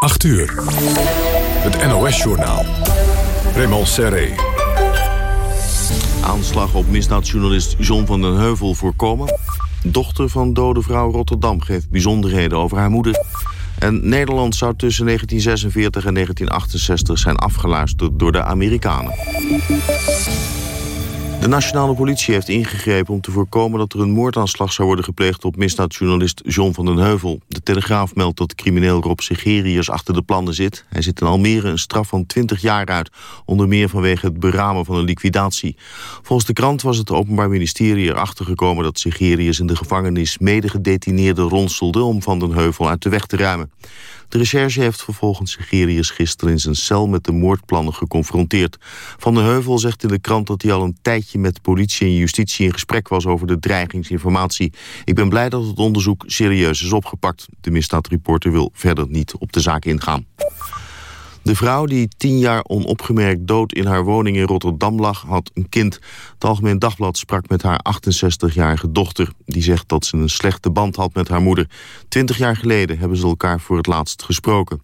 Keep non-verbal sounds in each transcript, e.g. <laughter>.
8 uur. Het NOS-journaal. Raymond Serré. Aanslag op misdaadjournalist John van den Heuvel voorkomen. Dochter van dode vrouw Rotterdam geeft bijzonderheden over haar moeder. En Nederland zou tussen 1946 en 1968 zijn afgeluisterd door de Amerikanen. De nationale politie heeft ingegrepen om te voorkomen dat er een moordaanslag zou worden gepleegd op misdaadjournalist John van den Heuvel. De Telegraaf meldt dat crimineel Rob Segerius achter de plannen zit. Hij zit in Almere een straf van 20 jaar uit, onder meer vanwege het beramen van een liquidatie. Volgens de krant was het Openbaar Ministerie erachter gekomen dat Segerius in de gevangenis medegedetineerde ronselde om van den Heuvel uit de weg te ruimen. De recherche heeft vervolgens Segerius gisteren in zijn cel met de moordplannen geconfronteerd. Van den Heuvel zegt in de krant dat hij al een tijdje met politie en justitie in gesprek was over de dreigingsinformatie. Ik ben blij dat het onderzoek serieus is opgepakt. De misdaadreporter wil verder niet op de zaak ingaan. De vrouw die tien jaar onopgemerkt dood in haar woning in Rotterdam lag, had een kind. Het Algemeen Dagblad sprak met haar 68-jarige dochter. Die zegt dat ze een slechte band had met haar moeder. Twintig jaar geleden hebben ze elkaar voor het laatst gesproken.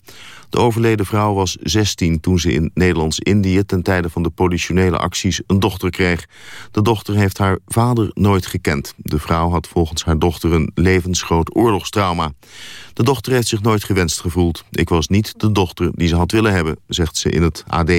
De overleden vrouw was 16 toen ze in Nederlands-Indië... ten tijde van de politionele acties een dochter kreeg. De dochter heeft haar vader nooit gekend. De vrouw had volgens haar dochter een levensgroot oorlogstrauma. De dochter heeft zich nooit gewenst gevoeld. Ik was niet de dochter die ze had willen hebben, zegt ze in het AD.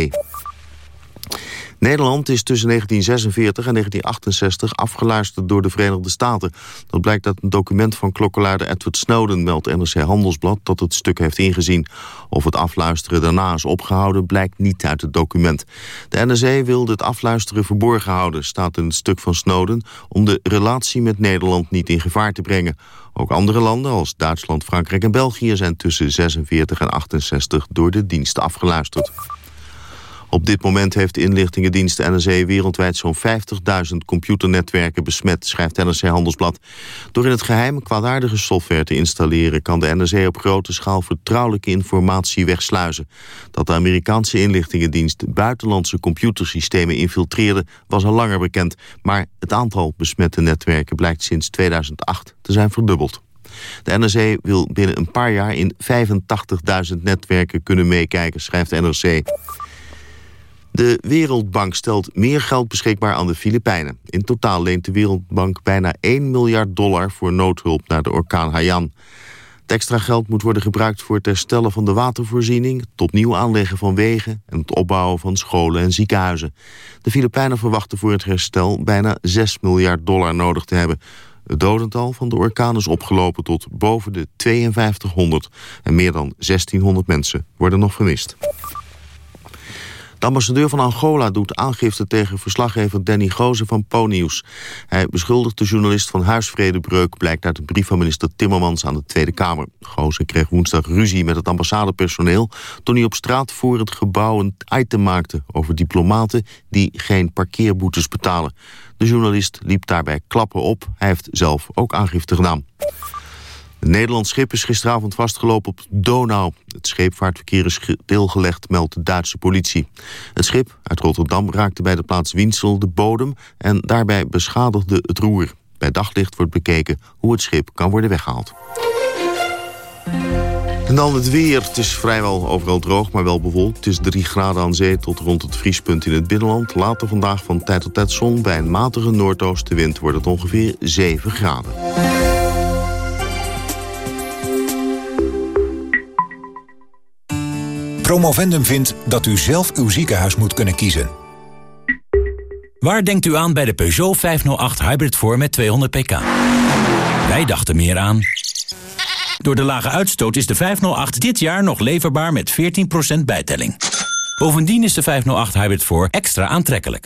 Nederland is tussen 1946 en 1968 afgeluisterd door de Verenigde Staten. Dat blijkt uit een document van klokkenluider Edward Snowden, meldt NRC Handelsblad, dat het stuk heeft ingezien. Of het afluisteren daarna is opgehouden, blijkt niet uit het document. De NRC wilde het afluisteren verborgen houden, staat in het stuk van Snowden, om de relatie met Nederland niet in gevaar te brengen. Ook andere landen als Duitsland, Frankrijk en België zijn tussen 46 en 68 door de diensten afgeluisterd. Op dit moment heeft de inlichtingendienst NRC wereldwijd zo'n 50.000 computernetwerken besmet, schrijft NRC Handelsblad. Door in het geheim kwaadaardige software te installeren kan de NRC op grote schaal vertrouwelijke informatie wegsluizen. Dat de Amerikaanse inlichtingendienst buitenlandse computersystemen infiltreerde was al langer bekend, maar het aantal besmette netwerken blijkt sinds 2008 te zijn verdubbeld. De NRC wil binnen een paar jaar in 85.000 netwerken kunnen meekijken, schrijft NRC. De Wereldbank stelt meer geld beschikbaar aan de Filipijnen. In totaal leent de Wereldbank bijna 1 miljard dollar voor noodhulp naar de orkaan Haiyan. Het extra geld moet worden gebruikt voor het herstellen van de watervoorziening... het opnieuw aanleggen van wegen en het opbouwen van scholen en ziekenhuizen. De Filipijnen verwachten voor het herstel bijna 6 miljard dollar nodig te hebben. Het dodental van de orkaan is opgelopen tot boven de 5200... en meer dan 1600 mensen worden nog vermist. De ambassadeur van Angola doet aangifte tegen verslaggever Danny Gozen van Po-nieuws. Hij beschuldigt de journalist van huisvredebreuk... blijkt uit een brief van minister Timmermans aan de Tweede Kamer. Gozen kreeg woensdag ruzie met het ambassadepersoneel... toen hij op straat voor het gebouw een item maakte... over diplomaten die geen parkeerboetes betalen. De journalist liep daarbij klappen op. Hij heeft zelf ook aangifte gedaan. Een Nederlands schip is gisteravond vastgelopen op Donau. Het scheepvaartverkeer is stilgelegd, meldt de Duitse politie. Het schip uit Rotterdam raakte bij de plaats Wiensel de bodem... en daarbij beschadigde het roer. Bij daglicht wordt bekeken hoe het schip kan worden weggehaald. En dan het weer. Het is vrijwel overal droog, maar wel bewolkt. Het is 3 graden aan zee tot rond het vriespunt in het binnenland. Later vandaag van tijd tot tijd zon. Bij een matige noordoostenwind wordt het ongeveer 7 graden. Promovendum vindt dat u zelf uw ziekenhuis moet kunnen kiezen. Waar denkt u aan bij de Peugeot 508 Hybrid voor met 200 pk? Wij dachten meer aan... Door de lage uitstoot is de 508 dit jaar nog leverbaar met 14% bijtelling. Bovendien is de 508 Hybrid voor extra aantrekkelijk.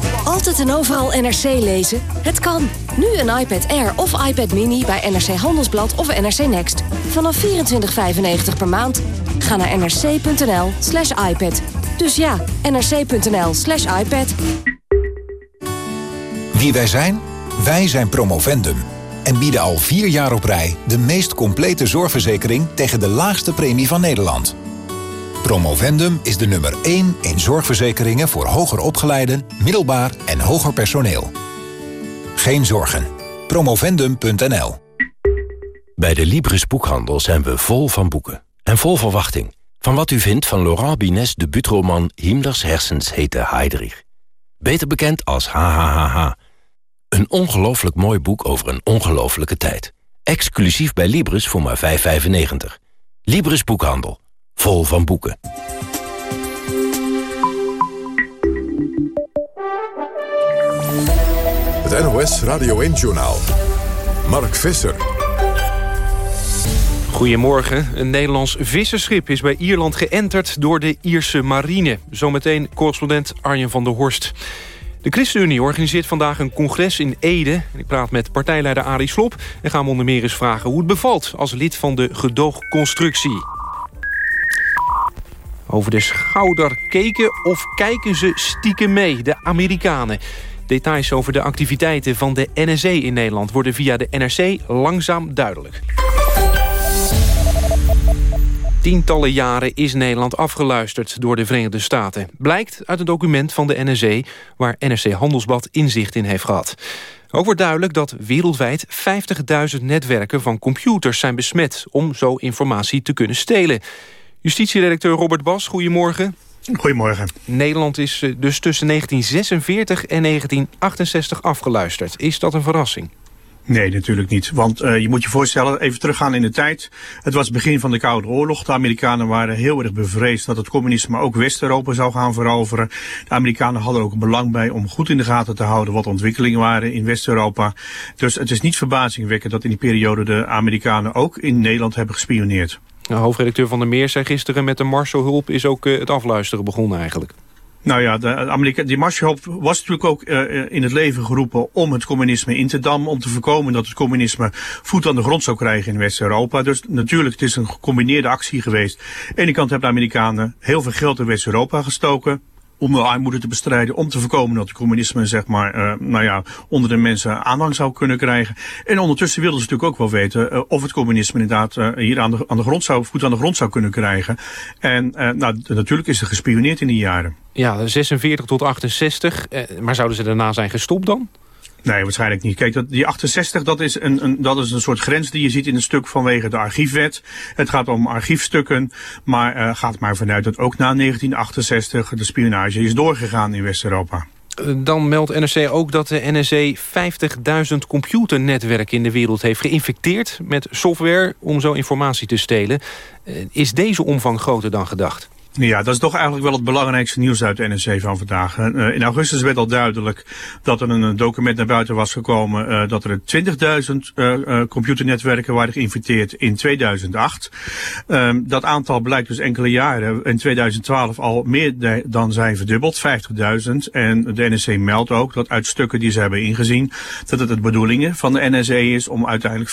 Altijd en overal NRC lezen? Het kan. Nu een iPad Air of iPad Mini bij NRC Handelsblad of NRC Next. Vanaf 24,95 per maand. Ga naar nrc.nl slash iPad. Dus ja, nrc.nl slash iPad. Wie wij zijn? Wij zijn Promovendum en bieden al vier jaar op rij de meest complete zorgverzekering tegen de laagste premie van Nederland. Promovendum is de nummer 1 in zorgverzekeringen voor hoger opgeleiden, middelbaar en hoger personeel. Geen zorgen. Promovendum.nl Bij de Libris Boekhandel zijn we vol van boeken. En vol verwachting. Van wat u vindt van Laurent Binès debuutroman Himmlers hersens heten Heydrich. Beter bekend als HHHH. Een ongelooflijk mooi boek over een ongelooflijke tijd. Exclusief bij Libris voor maar 5,95. Libris Boekhandel. Vol van boeken. Het NOS Radio 1-journaal. Mark Visser. Goedemorgen. Een Nederlands visserschip is bij Ierland geënterd door de Ierse marine. Zometeen correspondent Arjen van der Horst. De ChristenUnie organiseert vandaag een congres in Ede. Ik praat met partijleider Arie Slob en gaan we onder meer eens vragen hoe het bevalt als lid van de gedoogconstructie. Over de schouder keken of kijken ze stiekem mee, de Amerikanen. Details over de activiteiten van de NSE in Nederland... worden via de NRC langzaam duidelijk. Tientallen jaren is Nederland afgeluisterd door de Verenigde Staten. Blijkt uit een document van de NSE waar NRC Handelsblad inzicht in heeft gehad. Ook wordt duidelijk dat wereldwijd 50.000 netwerken van computers zijn besmet... om zo informatie te kunnen stelen. Justitieredacteur Robert Bas, goedemorgen. Goedemorgen. Nederland is eh, dus tussen 1946 en 1968 afgeluisterd. Is dat een verrassing? Nee, natuurlijk niet. Want uh, je moet je voorstellen, even teruggaan in de tijd. Het was het begin van de Koude Oorlog. De Amerikanen waren heel erg bevreesd dat het communisme ook West-Europa zou gaan veroveren. De Amerikanen hadden ook een belang bij om goed in de gaten te houden wat ontwikkelingen waren in West-Europa. Dus het is niet verbazingwekkend dat in die periode de Amerikanen ook in Nederland hebben gespioneerd. Nou, hoofdredacteur Van der Meer zei gisteren met de Marshallhulp is ook uh, het afluisteren begonnen eigenlijk. Nou ja, de Amerika die Marshallhulp was natuurlijk ook in het leven geroepen om het communisme in te dammen. Om te voorkomen dat het communisme voet aan de grond zou krijgen in West-Europa. Dus natuurlijk, het is een gecombineerde actie geweest. Aan de ene kant hebben de Amerikanen heel veel geld in West-Europa gestoken om de armoede te bestrijden, om te voorkomen dat het communisme zeg maar, uh, nou ja, onder de mensen aanhang zou kunnen krijgen. En ondertussen wilden ze natuurlijk ook wel weten uh, of het communisme inderdaad uh, hier aan de, aan de grond zou, voet aan de grond zou kunnen krijgen. En nou, natuurlijk is er gespioneerd in die jaren. Ja, 46 tot 68. maar zouden ze daarna zijn gestopt dan? Nee, waarschijnlijk niet. Kijk, dat, die 68, dat is, een, een, dat is een soort grens die je ziet in een stuk vanwege de archiefwet. Het gaat om archiefstukken, maar uh, gaat maar vanuit dat ook na 1968 de spionage is doorgegaan in West-Europa. Dan meldt NRC ook dat de NSC 50.000 computernetwerken in de wereld heeft geïnfecteerd met software om zo informatie te stelen. Is deze omvang groter dan gedacht? Ja, dat is toch eigenlijk wel het belangrijkste nieuws uit de NSC van vandaag. Uh, in augustus werd al duidelijk dat er een document naar buiten was gekomen uh, dat er 20.000 uh, computernetwerken waren geïnfecteerd in 2008. Ehm, dat aantal blijkt dus enkele jaren in 2012 al meer dan zijn verdubbeld, 50.000. En de NSC meldt ook dat uit stukken die ze hebben ingezien dat het de bedoeling van de NSC is om uiteindelijk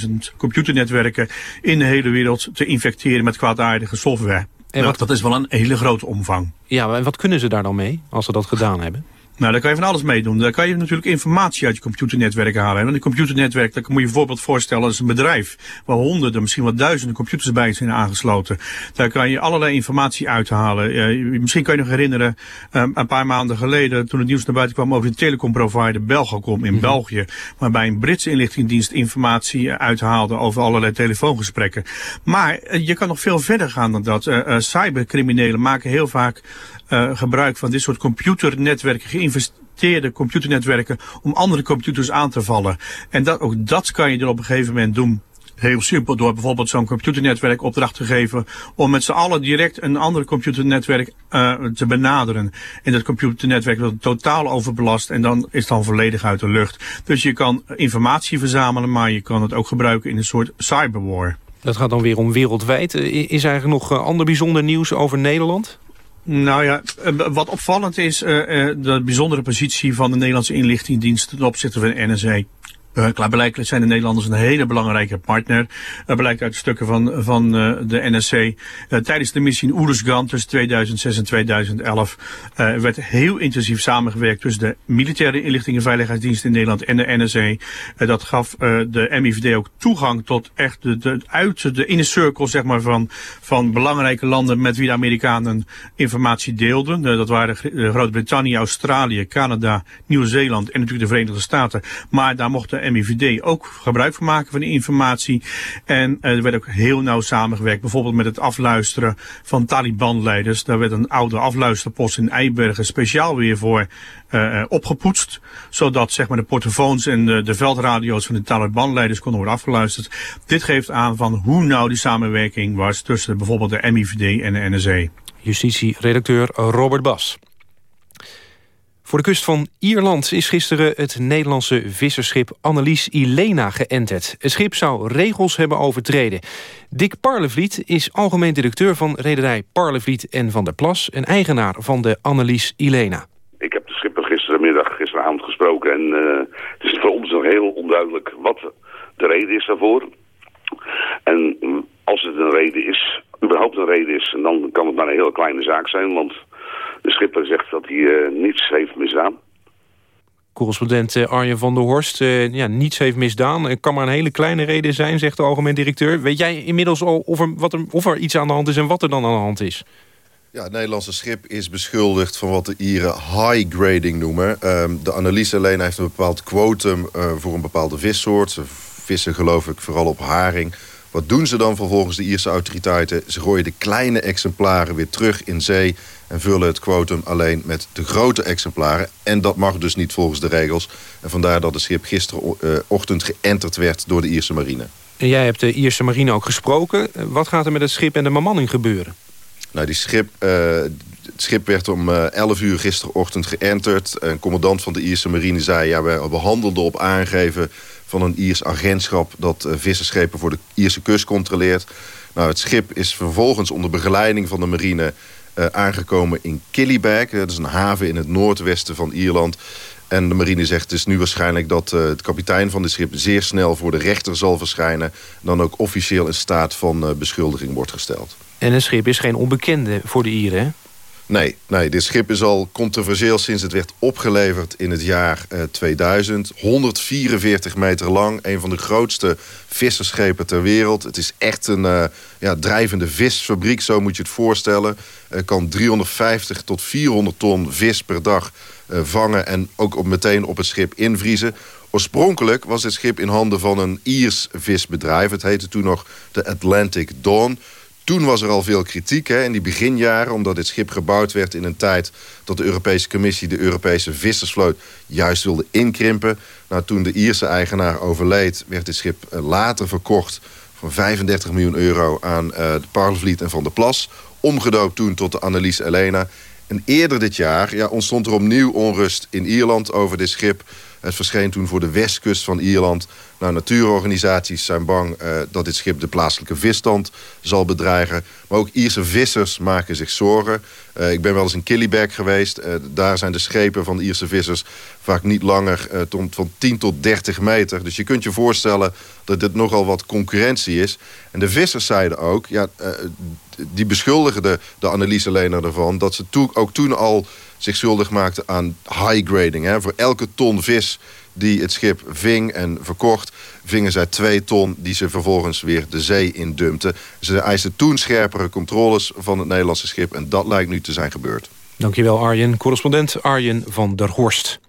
85.000 computernetwerken in de hele wereld te infecteren met kwaadaardige software. En wat... Dat is wel een hele grote omvang. Ja, en wat kunnen ze daar dan mee als ze dat gedaan hebben? Nou, daar kan je van alles mee doen. Daar kan je natuurlijk informatie uit je computernetwerk halen. Want een computernetwerk, dat moet je bijvoorbeeld voorstellen als een bedrijf. Waar honderden, misschien wel duizenden computers bij zijn aangesloten. Daar kan je allerlei informatie uithalen. Uh, misschien kan je nog herinneren, um, een paar maanden geleden, toen het nieuws naar buiten kwam over de telecomprovider Belgacom in mm -hmm. België. Waarbij een Britse inlichtingendienst informatie uithaalde over allerlei telefoongesprekken. Maar uh, je kan nog veel verder gaan dan dat. Uh, cybercriminelen maken heel vaak uh, gebruik van dit soort computernetwerken, geïnvesteerde computernetwerken, om andere computers aan te vallen. En dat, ook dat kan je dan op een gegeven moment doen. Heel simpel, door bijvoorbeeld zo'n computernetwerk opdracht te geven om met z'n allen direct een ander computernetwerk uh, te benaderen. En dat computernetwerk wordt totaal overbelast en dan is het dan volledig uit de lucht. Dus je kan informatie verzamelen, maar je kan het ook gebruiken in een soort cyberwar. Dat gaat dan weer om wereldwijd. Is er nog ander bijzonder nieuws over Nederland? Nou ja, wat opvallend is uh, uh, de bijzondere positie van de Nederlandse inlichtingendienst ten opzichte van de NSA. Uh, klaarblijkelijk zijn de Nederlanders een hele belangrijke partner. Dat blijkt uit stukken van, van uh, de NSC. Uh, tijdens de missie in Oeruzgan tussen 2006 en 2011 werd heel intensief samengewerkt tussen de militaire inlichting en veiligheidsdienst in Nederland en de NSC. dat gaf de MIVD ook toegang tot echt de, de, uit de inner circle zeg maar, van, van belangrijke landen met wie de Amerikanen informatie deelden. dat waren Groot-Brittannië, Australië, Canada, Nieuw-Zeeland en natuurlijk de Verenigde Staten. Maar daar mochten MIVD ook gebruik van maken van die informatie. En er werd ook heel nauw samengewerkt. Bijvoorbeeld met het afluisteren van Taliban-leiders. Daar werd een oude afluisterpost in Eibergen speciaal weer voor uh, opgepoetst. Zodat zeg maar, de portofoons en de, veldradio's van de Taliban-leiders konden worden afgeluisterd. Dit geeft aan van hoe nauw die samenwerking was tussen bijvoorbeeld de MIVD en de NSE. Justitie-redacteur Robert Bas. Voor de kust van Ierland is gisteren het Nederlandse visserschip Annelies Ilena geënterd. Het schip zou regels hebben overtreden. Dick Parlevliet is algemeen directeur van rederij Parlevliet en Van der Plas... en eigenaar van de Annelies Ilena. Ik heb de schipper gisterenmiddag, gisteravond gesproken... en uh, het is voor ons nog heel onduidelijk wat de reden is daarvoor. En mm, als het een reden is, überhaupt een reden is... dan kan het maar een hele kleine zaak zijn, want de schipper zegt dat hij uh, niets heeft misdaan. Correspondent uh, Arjen van der Horst, uh, ja, niets heeft misdaan. Het kan maar een hele kleine reden zijn, zegt de algemeen directeur. Weet jij inmiddels al of er, wat er, of er iets aan de hand is en wat er dan aan de hand is? Ja, het Nederlandse schip is beschuldigd van wat de Ieren high grading noemen. Uh, de analyse alleen heeft een bepaald quotum voor een bepaalde vissoort. Ze vissen geloof ik vooral op haring. Wat doen ze dan vervolgens de Ierse autoriteiten? Ze gooien de kleine exemplaren weer terug in zee en vullen het quotum alleen met de grote exemplaren. En dat mag dus niet volgens de regels. En vandaar dat het schip gisterochtend geënterd werd door de Ierse marine. En jij hebt de Ierse marine ook gesproken. Wat gaat er met het schip en de bemanning gebeuren? Nou, die schip, uh, het schip werd om uh, eh, 11 uur gisterochtend geënterd. Een commandant van de Ierse marine zei... ja, we behandelden op aangeven van een Iers agentschap... dat visserschepen voor de Ierse kust controleert. Nou, het schip is vervolgens onder begeleiding van de marine uh, aangekomen in Killybeck. Dat is een haven in het noordwesten van Ierland. En de marine zegt het is nu waarschijnlijk dat uh, de kapitein van dit schip... zeer snel voor de rechter zal verschijnen. Dan ook officieel in staat van beschuldiging wordt gesteld. En een schip is geen onbekende voor de Ieren? Nee, nee, dit schip is al controversieel sinds het werd opgeleverd in het jaar uh, 2000. 144 meter lang, een van de grootste visserschepen ter wereld. Het is echt een uh, ja, drijvende visfabriek, zo moet je het voorstellen. Het kan 350 tot 400 ton vis per dag uh, vangen en ook op, meteen op het schip invriezen. Oorspronkelijk was dit schip in handen van een Iers visbedrijf. Het heette toen nog de Atlantic Dawn... Toen was er al veel kritiek hè, in die beginjaren... omdat dit schip gebouwd werd in een tijd... dat de Europese Commissie de Europese vissersvloot juist wilde inkrimpen. Nou, toen de Ierse eigenaar overleed... werd dit schip eh, later verkocht voor 35 miljoen euro... aan uh, de Parlevliet en Van der Plas. Omgedoopt toen tot de Annelies Elena. En eerder dit jaar ja, ontstond er opnieuw onrust in Ierland over dit schip... Het verscheen toen voor de westkust van Ierland. Nou, natuurorganisaties zijn bang uh, dat dit schip de plaatselijke visstand zal bedreigen. Maar ook Ierse vissers maken zich zorgen. Uh, ik ben wel eens in Killybeck geweest. Uh, daar zijn de schepen van de Ierse vissers vaak niet langer van 10 tot 30 meter. Dus je kunt je voorstellen dat dit nogal wat concurrentie is. En de vissers zeiden ook, ja, die beschuldigen de, de analyse lener ervan... dat ze ook toen al zich schuldig maakte aan high grading. Hè. Voor elke ton vis die het schip ving en verkocht... vingen zij twee ton die ze vervolgens weer de zee in dumpten. Ze eisten toen scherpere controles van het Nederlandse schip... en dat lijkt nu te zijn gebeurd. Dankjewel Arjen. Correspondent Arjen van der Horst.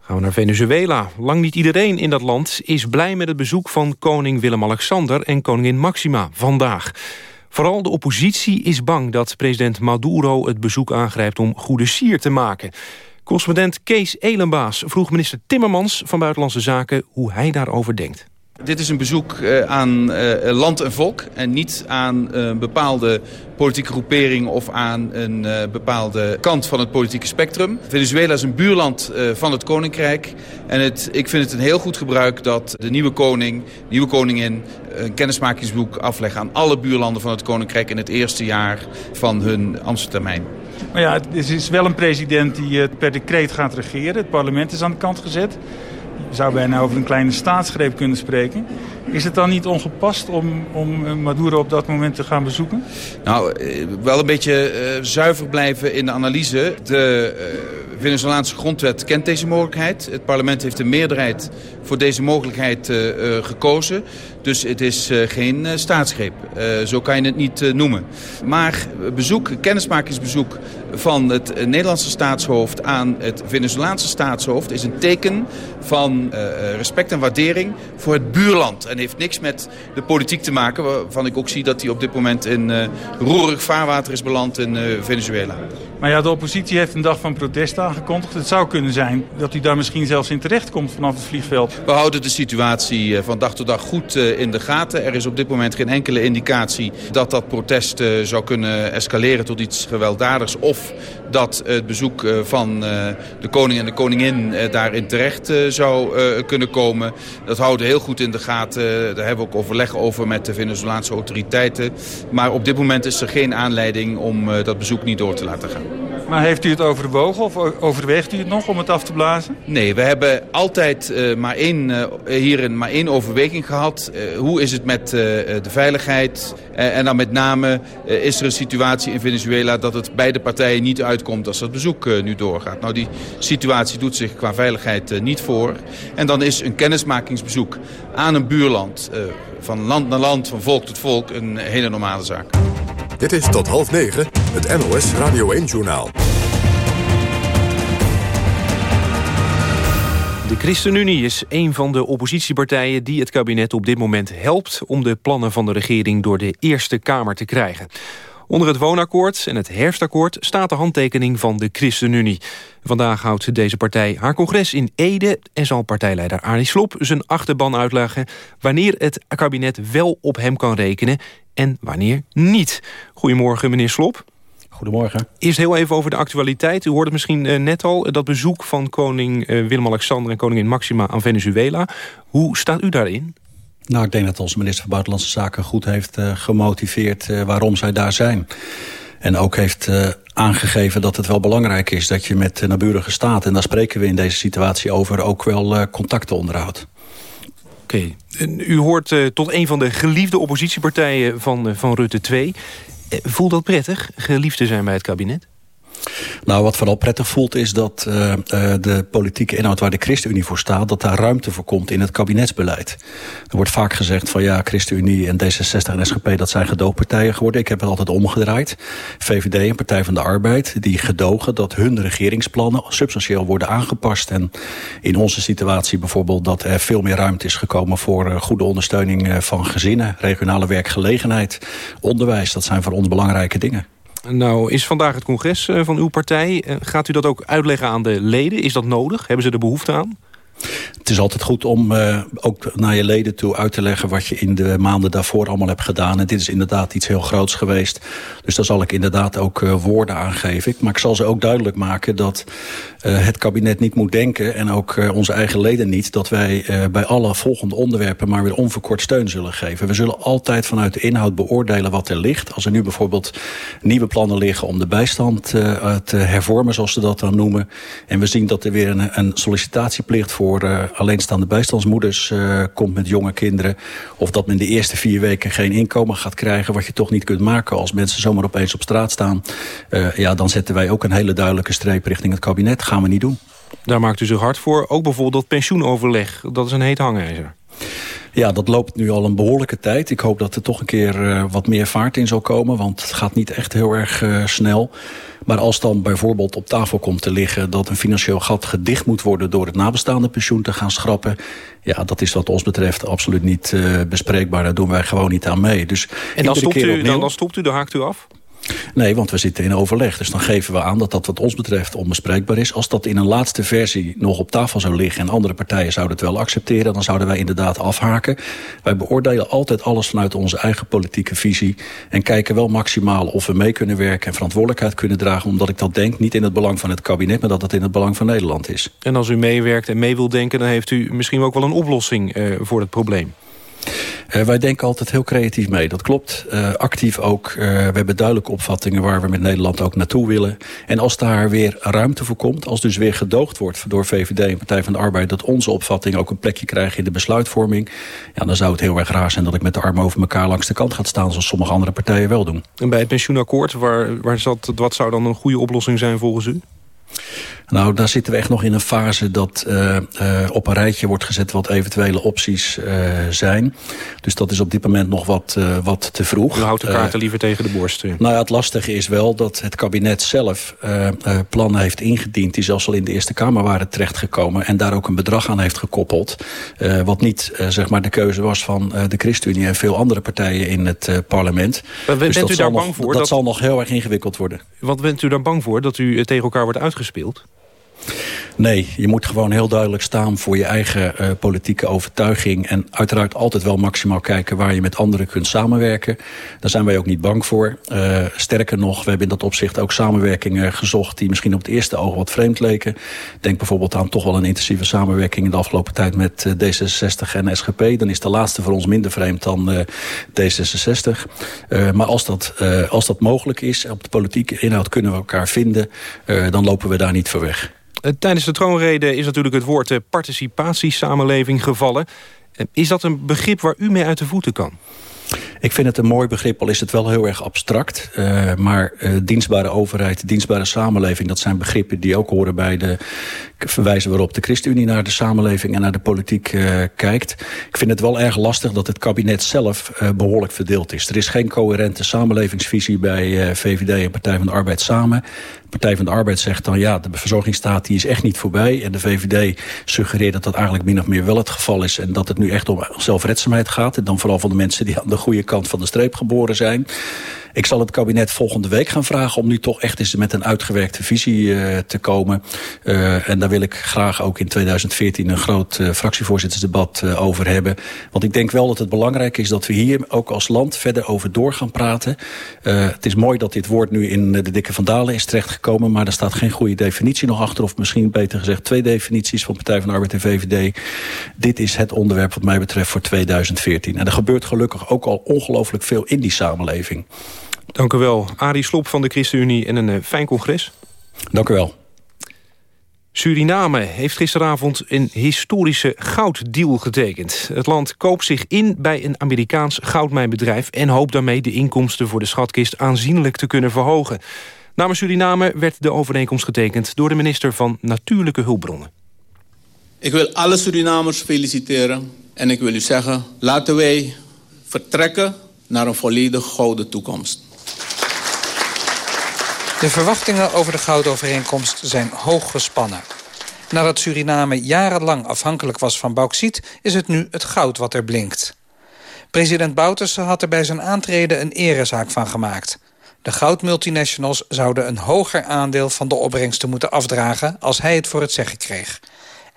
Gaan we naar Venezuela. Lang niet iedereen in dat land is blij met het bezoek van koning Willem-Alexander... en koningin Maxima vandaag. Vooral de oppositie is bang dat president Maduro het bezoek aangrijpt om goede sier te maken. Correspondent Kees Elenbaas vroeg minister Timmermans van Buitenlandse Zaken hoe hij daarover denkt. Dit is een bezoek uh, aan uh, land en volk en niet aan een bepaalde politieke groepering of aan een bepaalde kant van het politieke spectrum. Venezuela is een buurland van het koninkrijk en het, ik vind het een heel goed gebruik dat de nieuwe koning, nieuwe koningin een kennismakingsbezoek afleggen aan alle buurlanden van het koninkrijk in het eerste jaar van hun ambtstermijn. Maar ja, het is wel een president die per decreet gaat regeren. Het parlement is aan de kant gezet. Zou bijna over een kleine staatsgreep kunnen spreken. Is het dan niet ongepast om, om Maduro op dat moment te gaan bezoeken? Nou, wel een beetje zuiver blijven in de analyse. De Venezolaanse grondwet kent deze mogelijkheid. Het parlement heeft een meerderheid voor deze mogelijkheid gekozen. Dus het is geen staatsgreep. zo kan je het niet noemen. Maar bezoek, kennismakingsbezoek van het Nederlandse staatshoofd aan het Venezolaanse staatshoofd is een teken van respect en waardering voor het buurland. En heeft niks met de politiek te maken, waarvan ik ook zie dat hij op dit moment in roerig vaarwater is beland in Venezuela. Maar ja, de oppositie heeft een dag van protest aangekondigd. Het zou kunnen zijn dat u daar misschien zelfs in terecht komt vanaf het vliegveld. We houden de situatie van dag tot dag goed in de gaten. Er is op dit moment geen enkele indicatie dat dat protest zou kunnen escaleren tot iets gewelddadigs. Of dat het bezoek van de koning en de koningin daarin terecht zou kunnen komen. Dat houden we heel goed in de gaten. Daar hebben we ook overleg over met de Venezolaanse autoriteiten. Maar op dit moment is er geen aanleiding om dat bezoek niet door te laten gaan. Maar heeft u het overwogen of overweegt u het nog om het af te blazen? Nee, we hebben altijd maar één, hierin maar één overweging gehad. Hoe is het met de veiligheid? en dan met name is er een situatie in Venezuela dat het beide partijen niet uitkomt als dat bezoek nu doorgaat. Nou, die situatie doet zich qua veiligheid niet voor. En dan is een kennismakingsbezoek aan een buurland, van land naar land, van volk tot volk, een hele normale zaak. Dit is tot half negen, het NOS Radio 1-journaal. De ChristenUnie is een van de oppositiepartijen die het kabinet op dit moment helpt... om de plannen van de regering door de Eerste Kamer te krijgen. Onder het woonakkoord en het herfstakkoord staat de handtekening van de ChristenUnie. Vandaag houdt deze partij haar congres in Ede... en zal partijleider Arie Slob zijn achterban uitleggen... wanneer het kabinet wel op hem kan rekenen en wanneer niet. Goedemorgen, meneer Slop. Goedemorgen. Eerst heel even over de actualiteit. U hoorde het misschien eh, net al, dat bezoek van koning eh, Willem-Alexander... en koningin Maxima aan Venezuela. Hoe staat u daarin? Nou, ik denk dat onze minister van Buitenlandse Zaken goed heeft uh, gemotiveerd uh, waarom zij daar zijn. En ook heeft uh, aangegeven dat het wel belangrijk is dat je met naburige staten... en daar spreken we in deze situatie over, ook wel contacten onderhoudt. Oké, u hoort tot een van de geliefde oppositiepartijen van, van Rutte 2. voelt dat prettig, geliefd te zijn bij het kabinet? Nou, wat vooral prettig voelt is dat uh, uh, de politieke inhoud waar de ChristenUnie voor staat... dat daar ruimte voor komt in het kabinetsbeleid. Er wordt vaak gezegd van ja, ChristenUnie en D66 en SGP... dat zijn gedoogpartijen geworden. Ik heb het altijd omgedraaid. VVD en Partij van de Arbeid, die gedogen dat hun regeringsplannen... substantieel worden aangepast. En in onze situatie bijvoorbeeld dat er veel meer ruimte is gekomen... voor uh, goede ondersteuning van gezinnen, regionale werkgelegenheid, onderwijs. Dat zijn voor ons belangrijke dingen. Nou, is vandaag het congres eh, van uw partij. Eh, gaat u dat ook uitleggen aan de leden? Is dat nodig? Hebben ze er behoefte aan? Het is altijd goed om uh, ook naar je leden toe uit te leggen... wat je in de maanden daarvoor allemaal hebt gedaan. En dit is inderdaad iets heel groots geweest. Dus daar zal ik inderdaad ook uh, woorden aan geven. Maar ik zal ze ook duidelijk maken dat uh, het kabinet niet moet denken... en ook onze eigen leden niet... dat wij bij alle volgende onderwerpen maar weer onverkort steun zullen geven. We zullen altijd vanuit de inhoud beoordelen wat er ligt. Als er nu bijvoorbeeld nieuwe plannen liggen om de bijstand te hervormen... zoals ze dat dan noemen... en we zien dat er weer een, een sollicitatieplicht voor uh, alleenstaande bijstandsmoeders uh, komt met jonge kinderen. Of dat men de eerste vier weken geen inkomen gaat krijgen... wat je toch niet kunt maken als mensen zomaar opeens op straat staan. Uh, ja, dan zetten wij ook een hele duidelijke streep richting het kabinet. Gaan we niet doen. Daar maakt u zich hard voor. Ook bijvoorbeeld dat pensioenoverleg. Dat is een heet hangijzer. Ja, dat loopt nu al een behoorlijke tijd. Ik hoop dat er toch een keer uh, wat meer vaart in zal komen. Want het gaat niet echt heel erg uh, snel. Maar als dan bijvoorbeeld op tafel komt te liggen... dat een financieel gat gedicht moet worden... door het nabestaande pensioen te gaan schrappen... ja, dat is wat ons betreft absoluut niet uh, bespreekbaar. Daar doen wij gewoon niet aan mee. Dus en dan stopt, u, dan, dan stopt u, dan haakt u af? Nee, want we zitten in overleg. Dus dan geven we aan dat dat wat ons betreft onbespreekbaar is. Als dat in een laatste versie nog op tafel zou liggen... en andere partijen zouden het wel accepteren... dan zouden wij inderdaad afhaken. Wij beoordelen altijd alles vanuit onze eigen politieke visie... en kijken wel maximaal of we mee kunnen werken... en verantwoordelijkheid kunnen dragen. Omdat ik dat denk niet in het belang van het kabinet... maar dat het in het belang van Nederland is. En als u meewerkt en mee wil denken... dan heeft u misschien ook wel een oplossing uh, voor het probleem. Uh, wij denken altijd heel creatief mee, dat klopt. Uh, actief ook. Uh, we hebben duidelijke opvattingen waar we met Nederland ook naartoe willen. En als daar weer ruimte voor komt, als dus weer gedoogd wordt door VVD en Partij van de Arbeid... dat onze opvatting ook een plekje krijgen in de besluitvorming... Ja, dan zou het heel erg raar zijn dat ik met de armen over elkaar langs de kant ga staan... zoals sommige andere partijen wel doen. En bij het pensioenakkoord, waar, waar zat, wat zou dan een goede oplossing zijn volgens u? Nou, daar zitten we echt nog in een fase dat uh, uh, op een rijtje wordt gezet wat eventuele opties uh, zijn. Dus dat is op dit moment nog wat, wat te vroeg. U houdt de kaarten liever tegen de borst. Nou ja, het lastige is wel dat het kabinet zelf plannen heeft ingediend... die zelfs al in de Eerste Kamer waren terechtgekomen... en daar ook een bedrag aan heeft gekoppeld. wat niet zeg maar de keuze was van de ChristenUnie en veel andere partijen in het parlement. Bent dus u daar bang voor? Dat, dat zal nog heel erg ingewikkeld worden. Wat bent u daar bang voor? Dat u tegen elkaar wordt uitgespeeld? Nee, je moet gewoon heel duidelijk staan voor je eigen uh, politieke overtuiging. En uiteraard altijd wel maximaal kijken waar je met anderen kunt samenwerken. Daar zijn wij ook niet bang voor. Uh, sterker nog, we hebben in dat opzicht ook samenwerkingen gezocht... die misschien op het eerste oog wat vreemd leken. Denk bijvoorbeeld aan toch wel een intensieve samenwerking... in de afgelopen tijd met uh, D66 en SGP. Dan is de laatste voor ons minder vreemd dan D66. maar als dat, als dat mogelijk is, op de politieke inhoud kunnen we elkaar vinden... dan lopen we daar niet voor weg. Eh, tijdens de troonrede is natuurlijk het woord eh, participatiesamenleving gevallen. Eh, is dat een begrip waar u mee uit de voeten kan? Ik vind het een mooi begrip, al is het wel heel erg abstract. Maar dienstbare overheid, dienstbare samenleving... dat zijn begrippen die ook horen bij de verwijzen waarop de ChristenUnie naar de samenleving en naar de politiek kijkt. Ik vind het wel erg lastig dat het kabinet zelf behoorlijk verdeeld is. Er is geen coherente samenlevingsvisie bij VVD en Partij van de Arbeid samen. Partij van de Arbeid zegt dan ja, de verzorgingsstaat die is echt niet voorbij. En de VVD suggereert dat dat eigenlijk min of meer wel het geval is. En dat het nu echt om zelfredzaamheid gaat. En dan vooral van de mensen die aan de goede kant van de streep geboren zijn. Ik zal het kabinet volgende week gaan vragen om nu toch echt eens met een uitgewerkte visie uh, te komen. Uh, en daar wil ik graag ook in 2014 een groot uh, fractievoorzittersdebat over hebben. Want ik denk wel dat het belangrijk is dat we hier ook als land verder over door gaan praten. het is mooi dat dit woord nu in de dikke vandalen is terechtgekomen. Maar er staat geen goede definitie nog achter. Of misschien beter gezegd twee definities van Partij van de Arbeid en VVD. Dit is het onderwerp wat mij betreft voor 2014. En er gebeurt gelukkig ook al ongelooflijk veel in die samenleving. Dank u wel, Arie Slob van de ChristenUnie en een uh, fijn congres. Dank u wel. Suriname heeft gisteravond een historische gouddeal getekend. Het land koopt zich in bij een Amerikaans goudmijnbedrijf... en hoopt daarmee de inkomsten voor de schatkist aanzienlijk te kunnen verhogen. Namens Suriname werd de overeenkomst getekend... door de minister van Natuurlijke Hulpbronnen. Ik wil alle Surinamers feliciteren en ik wil u zeggen... laten wij vertrekken naar een volledig gouden toekomst. De verwachtingen over de goudovereenkomst zijn hoog gespannen. Nadat Suriname jarenlang afhankelijk was van bauxiet... is het nu het goud wat er blinkt. President Bouterse had er bij zijn aantreden een erezaak van gemaakt. De goudmultinationals zouden een hoger aandeel van de opbrengsten moeten afdragen... als hij het voor het zeggen kreeg.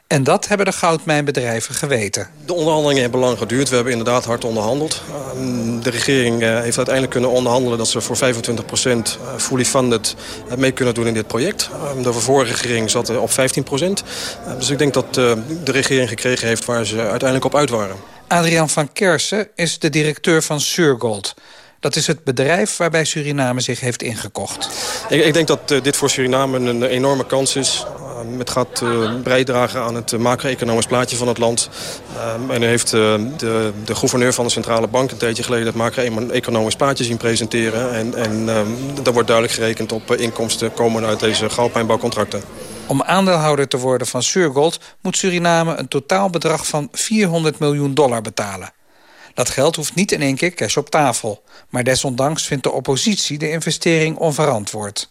En dat hebben de goudmijnbedrijven geweten. De onderhandelingen hebben lang geduurd. We hebben inderdaad hard onderhandeld. Ehm, de regering eh, heeft uiteindelijk kunnen onderhandelen... dat ze voor 25 procent eh, fully funded eh, mee kunnen doen in dit project. Ehm, de vorige regering zat op 15 procent. Ehm, dus ik denk dat de regering gekregen heeft waar ze uiteindelijk op uit waren. Adriaan van Kersen is de directeur van Surgold... Dat is het bedrijf waarbij Suriname zich heeft ingekocht. Ik, ik denk dat uh, dit voor Suriname een enorme kans is. Het gaat uh, bijdragen aan het macro-economisch plaatje van het land. en u heeft de, de, gouverneur van de centrale bank een tijdje geleden... het macro-economisch plaatje zien presenteren. En, en daar wordt duidelijk gerekend op inkomsten komen uit deze goudmijnbouwcontracten. Om aandeelhouder te worden van Surgold moet Suriname een totaalbedrag van 400 miljoen dollar betalen. Dat geld hoeft niet in één keer cash op tafel. Maar desondanks vindt de oppositie de investering onverantwoord.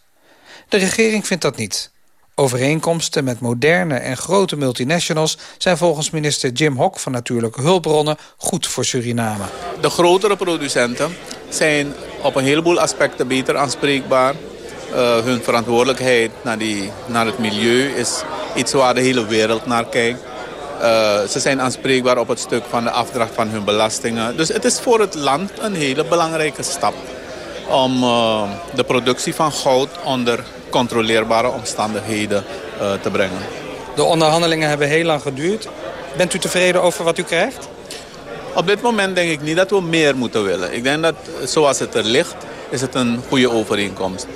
De regering vindt dat niet. Overeenkomsten met moderne en grote multinationals... zijn volgens minister Jim Hock van Natuurlijke Hulpbronnen goed voor Suriname. De grotere producenten zijn op een heleboel aspecten beter aanspreekbaar. Uh, hun verantwoordelijkheid naar, die, naar het milieu is iets waar de hele wereld naar kijkt. Uh, ze zijn aanspreekbaar op het stuk van de afdracht van hun belastingen. Dus het is voor het land een hele belangrijke stap om uh, de productie van goud onder controleerbare omstandigheden uh, te brengen. De onderhandelingen hebben heel lang geduurd. Bent u tevreden over wat u krijgt? Op dit moment denk ik niet dat we meer moeten willen. Ik denk dat zoals het er ligt, is het een goede overeenkomst.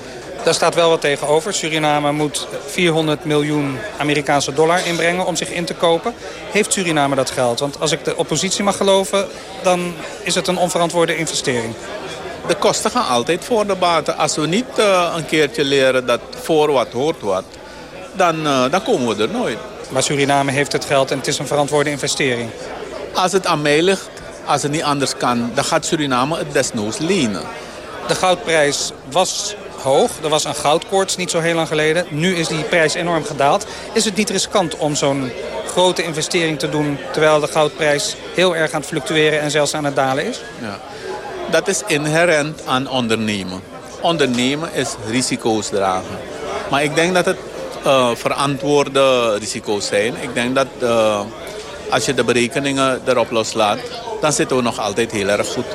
Daar staat wel wat tegenover. Suriname moet 400 miljoen Amerikaanse dollar inbrengen om zich in te kopen. Heeft Suriname dat geld? Want als ik de oppositie mag geloven, dan is het een onverantwoorde investering. De kosten gaan altijd voor de baten. Als we niet uh, een keertje leren dat voor wat hoort wat, dan, uh, dan komen we er nooit. Maar Suriname heeft het geld en het is een verantwoorde investering. Als het aan mij ligt, als het niet anders kan, dan gaat Suriname het desnoods lenen. De goudprijs was hoog. Er was een goudkoorts niet zo heel lang geleden. Nu is die prijs enorm gedaald. Is het niet riskant om zo'n grote investering te doen... terwijl de goudprijs heel erg aan het fluctueren en zelfs aan het dalen is? Ja. Dat is inherent aan ondernemen. Ondernemen is risico's dragen. Maar ik denk dat het uh, verantwoorde risico's zijn. Ik denk dat uh, als je de berekeningen erop loslaat... dan zitten we nog altijd heel erg goed.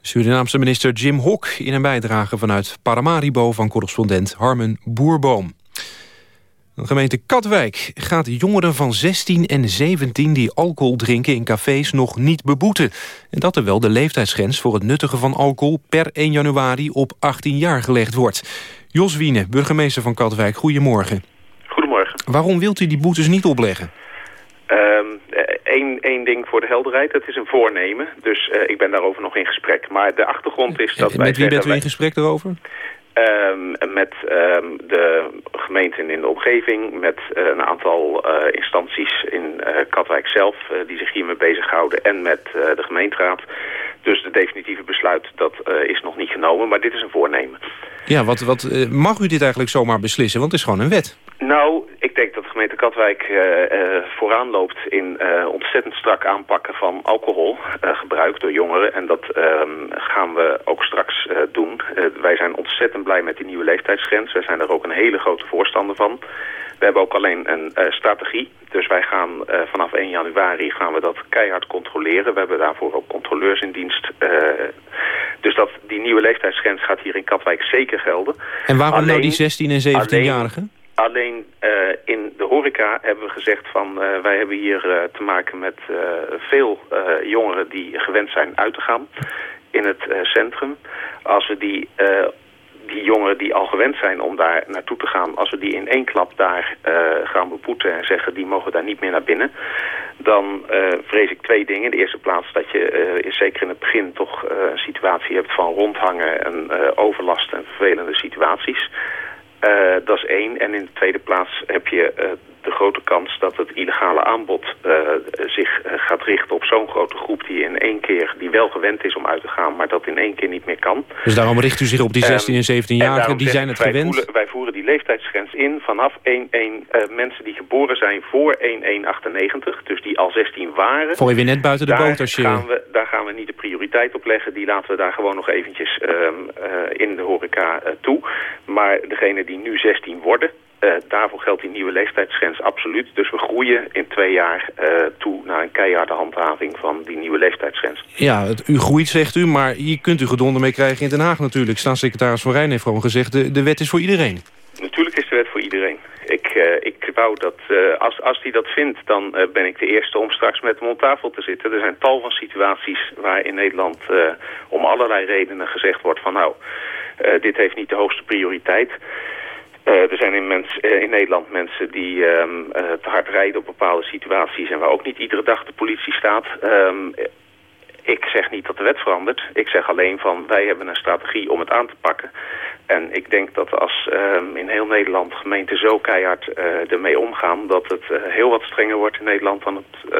Surinaamse minister Jim Hock in een bijdrage vanuit Paramaribo... van correspondent Harmen Boerboom. De gemeente Katwijk gaat jongeren van 16 en 17 die alcohol drinken in cafés nog niet beboeten. En dat er wel de leeftijdsgrens voor het nuttigen van alcohol per 1 januari op 18 jaar gelegd wordt. Jos Wiene, burgemeester van Katwijk, goedemorgen. Goedemorgen. Waarom wilt u die boetes niet opleggen? Eén um, ding voor de helderheid, het is een voornemen. Dus uh, ik ben daarover nog in gesprek. Maar de achtergrond is dat en wij Met wie bent u in gesprek daarover? Um, met um, de gemeenten in de omgeving, met uh, een aantal uh, instanties in uh, Katwijk zelf die zich hiermee bezighouden en met de gemeenteraad. Dus de definitieve besluit dat is nog niet genomen, maar dit is een voornemen. Ja, wat, wat, mag u dit eigenlijk zomaar beslissen? Want het is gewoon een wet. Nou, ik denk dat de gemeente Katwijk uh, uh, vooraan loopt in uh, ontzettend strak aanpakken van alcoholgebruik door jongeren. En dat gaan we ook straks doen. wij zijn ontzettend blij met die nieuwe leeftijdsgrens. Wij zijn er ook een hele grote voorstander van. We hebben ook alleen een strategie. Dus wij gaan vanaf 1 januari gaan we dat keihard controleren. We hebben daarvoor ook controleurs in dienst. dus dat, die nieuwe leeftijdsgrens gaat hier in Katwijk zeker gelden. En waarom alleen, nou die 16- en 17-jarigen? Alleen uh, in de horeca hebben we gezegd van uh, wij hebben hier uh, te maken met veel jongeren die gewend zijn uit te gaan in het centrum. Als we die, die jongeren die al gewend zijn om daar naartoe te gaan, als we die in één klap daar gaan beboeten en zeggen die mogen daar niet meer naar binnen, dan vrees ik twee dingen. In de eerste plaats dat je zeker in het begin toch een situatie hebt van rondhangen en overlast en vervelende situaties. Uh, dat is één. En in de tweede plaats heb je uh, de grote kans dat het illegale aanbod uh, zich gaat richten op zo'n grote groep die in één keer, die wel gewend is om uit te gaan, maar dat in één keer niet meer kan. Dus daarom richt u zich op die 16 en 17-jarigen, die zijn het wij gewend? Voelen, wij voeren die leeftijdsgrens in vanaf 1, 1 mensen die geboren zijn voor 1198, dus die al 16 waren. Val je weer net buiten de boot als je... Gaan we, daar gaan we niet de prioriteit op leggen, die laten we daar gewoon nog eventjes um, in de horeca toe. Maar degene die nu 16 worden, uh, daarvoor geldt die nieuwe leeftijdsgrens absoluut. Dus we groeien in twee jaar uh, toe naar een keiharde handhaving van die nieuwe leeftijdsgrens. Ja, het, u groeit zegt u, maar hier kunt u gedonder mee krijgen in Den Haag natuurlijk. Staatssecretaris Van Rijn heeft gewoon gezegd, de, de wet is voor iedereen. Natuurlijk is de wet voor iedereen. Ik, uh, ik wou dat, als, als hij dat vindt, dan ben ik de eerste om straks met hem om tafel te zitten. Er zijn tal van situaties waar in Nederland om allerlei redenen gezegd wordt van nou, dit heeft niet de hoogste prioriteit. Uh, er zijn in, uh, in, Nederland mensen die um, uh, te hard rijden op bepaalde situaties... en waar ook niet iedere dag de politie staat. Um, ik zeg niet dat de wet verandert. Ik zeg alleen van wij hebben een strategie om het aan te pakken. En ik denk dat als um, in heel Nederland gemeenten zo keihard ermee omgaan... dat het heel wat strenger wordt in Nederland dan het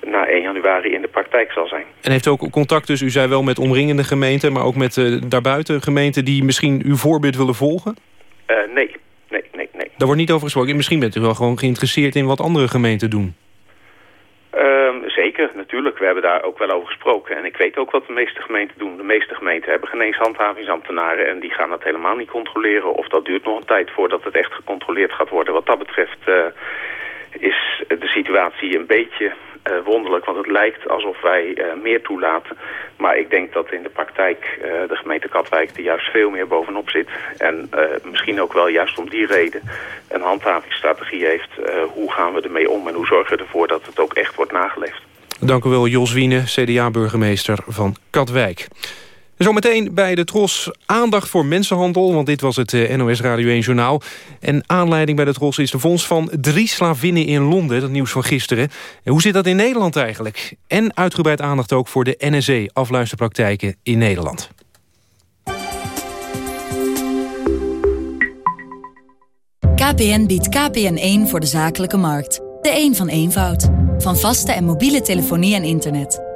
na 1 januari in de praktijk zal zijn. En heeft ook contact dus, u zei wel met omringende gemeenten... maar ook met daarbuiten gemeenten die misschien uw voorbeeld willen volgen? Uh, nee, nee, nee, nee. Daar wordt niet over gesproken. Misschien bent u wel gewoon geïnteresseerd in wat andere gemeenten doen. Um, zeker, natuurlijk. We hebben daar ook wel over gesproken. En ik weet ook wat de meeste gemeenten doen. De meeste gemeenten hebben geen eens handhavingsambtenaren... en die gaan dat helemaal niet controleren. Of dat duurt nog een tijd voordat het echt gecontroleerd gaat worden. Wat dat betreft uh, is de situatie een beetje wonderlijk, want het lijkt alsof wij uh, meer toelaten. Maar ik denk dat in de praktijk uh, de gemeente Katwijk er juist veel meer bovenop zit. En misschien ook wel juist om die reden een handhavingsstrategie heeft. hoe gaan we ermee om en hoe zorgen we ervoor dat het ook echt wordt nageleefd. Dank u wel, Jos Wiene, CDA-burgemeester van Katwijk. Zometeen bij de Tros aandacht voor mensenhandel... want dit was het eh, NOS Radio 1 Journaal. En aanleiding bij de Tros is de fonds van drie slavinnen in Londen. Dat nieuws van gisteren. En hoe zit dat in Nederland eigenlijk? En uitgebreid aandacht ook voor de NSE, afluisterpraktijken in Nederland. KPN biedt KPN1 voor de zakelijke markt. De een een van eenvoud. Van vaste en mobiele telefonie en internet.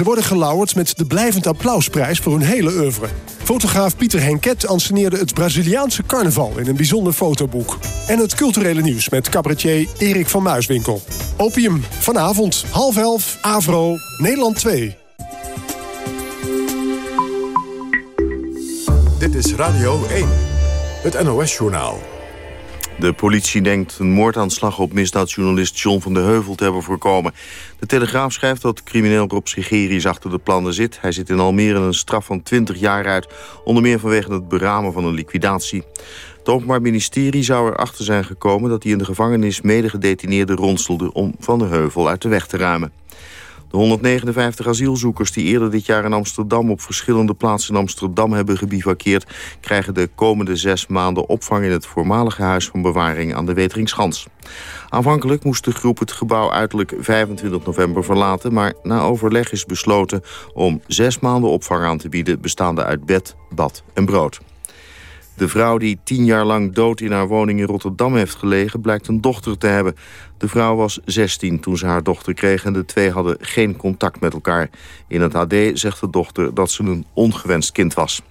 Ze worden gelauwerd met de blijvend applausprijs voor hun hele oeuvre. Fotograaf Pieter Henket anceneerde het Braziliaanse carnaval... in een bijzonder fotoboek. En het culturele nieuws met cabaretier Erik van Muiswinkel. Opium, vanavond, half elf, Avro, Nederland 2. Dit is Radio 1, het NOS-journaal. De politie denkt een moordaanslag op misdaadjournalist John van de Heuvel te hebben voorkomen. De Telegraaf schrijft dat crimineel Rob Sigerius achter de plannen zit. Hij zit in Almere een straf van 20 jaar uit, onder meer vanwege het beramen van een liquidatie. Het Openbaar Ministerie zou erachter zijn gekomen dat hij in de gevangenis medegedetineerde ronselde om Van de Heuvel uit de weg te ruimen. De 159 asielzoekers die eerder dit jaar in Amsterdam... op verschillende plaatsen in Amsterdam hebben gebivakkeerd... krijgen de komende zes maanden opvang in het voormalige huis van bewaring aan de Weteringschans. Aanvankelijk moest de groep het gebouw uiterlijk 25 november verlaten... maar na overleg is besloten om zes maanden opvang aan te bieden... bestaande uit bed, bad en brood. De vrouw die tien jaar lang dood in haar woning in Rotterdam heeft gelegen... blijkt een dochter te hebben. De vrouw was 16 toen ze haar dochter kreeg... en de twee hadden geen contact met elkaar. In het AD zegt de dochter dat ze een ongewenst kind was.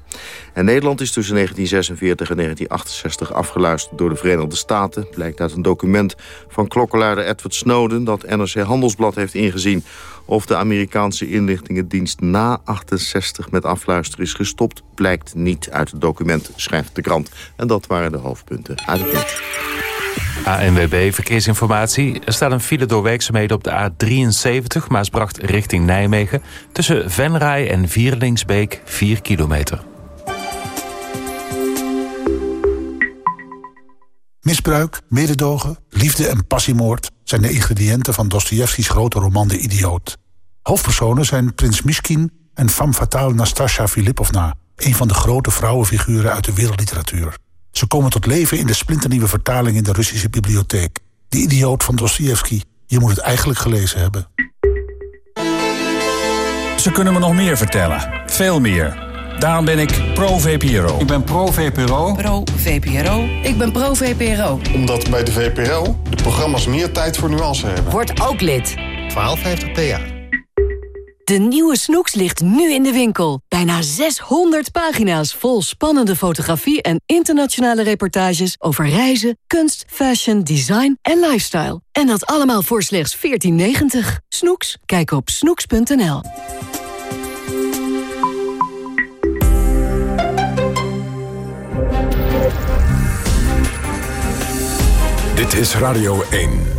En Nederland is tussen 1946 en 1968 afgeluisterd door de Verenigde Staten. Blijkt uit een document van klokkenluider Edward Snowden... dat NRC Handelsblad heeft ingezien of de Amerikaanse inlichtingendienst na 68 met afluisteren is gestopt... blijkt niet uit het document, schrijft de krant. En dat waren de hoofdpunten uit het. ANWB Verkeersinformatie. Er staat een file door werkzaamheden op de A73... Maasbracht richting Nijmegen... tussen Venray en Vierlingsbeek 4 kilometer. Misbruik, mededogen, liefde en passiemoord... zijn de ingrediënten van Dostojevskis grote roman De Idioot. Hoofdpersonen zijn prins Miskin en femme fatale Nastasja Filipovna... een van de grote vrouwenfiguren uit de wereldliteratuur. Ze komen tot leven in de splinternieuwe vertaling in de Russische bibliotheek. De Idioot van Dostoevsky. Je moet het eigenlijk gelezen hebben. Ze kunnen me nog meer vertellen. Veel meer. Daarom ben ik pro-VPRO. Ik ben pro-VPRO. Pro-VPRO. Ik ben pro-VPRO. Omdat bij de VPRO de programma's meer tijd voor nuance hebben. Word ook lid. 1250 PA. De nieuwe Snoeks ligt nu in de winkel. Bijna 600 pagina's vol spannende fotografie en internationale reportages over reizen, kunst, fashion, design en lifestyle. En dat allemaal voor slechts 14,90. Snoeks? Kijk op snoeks.nl. Dit is Radio 1.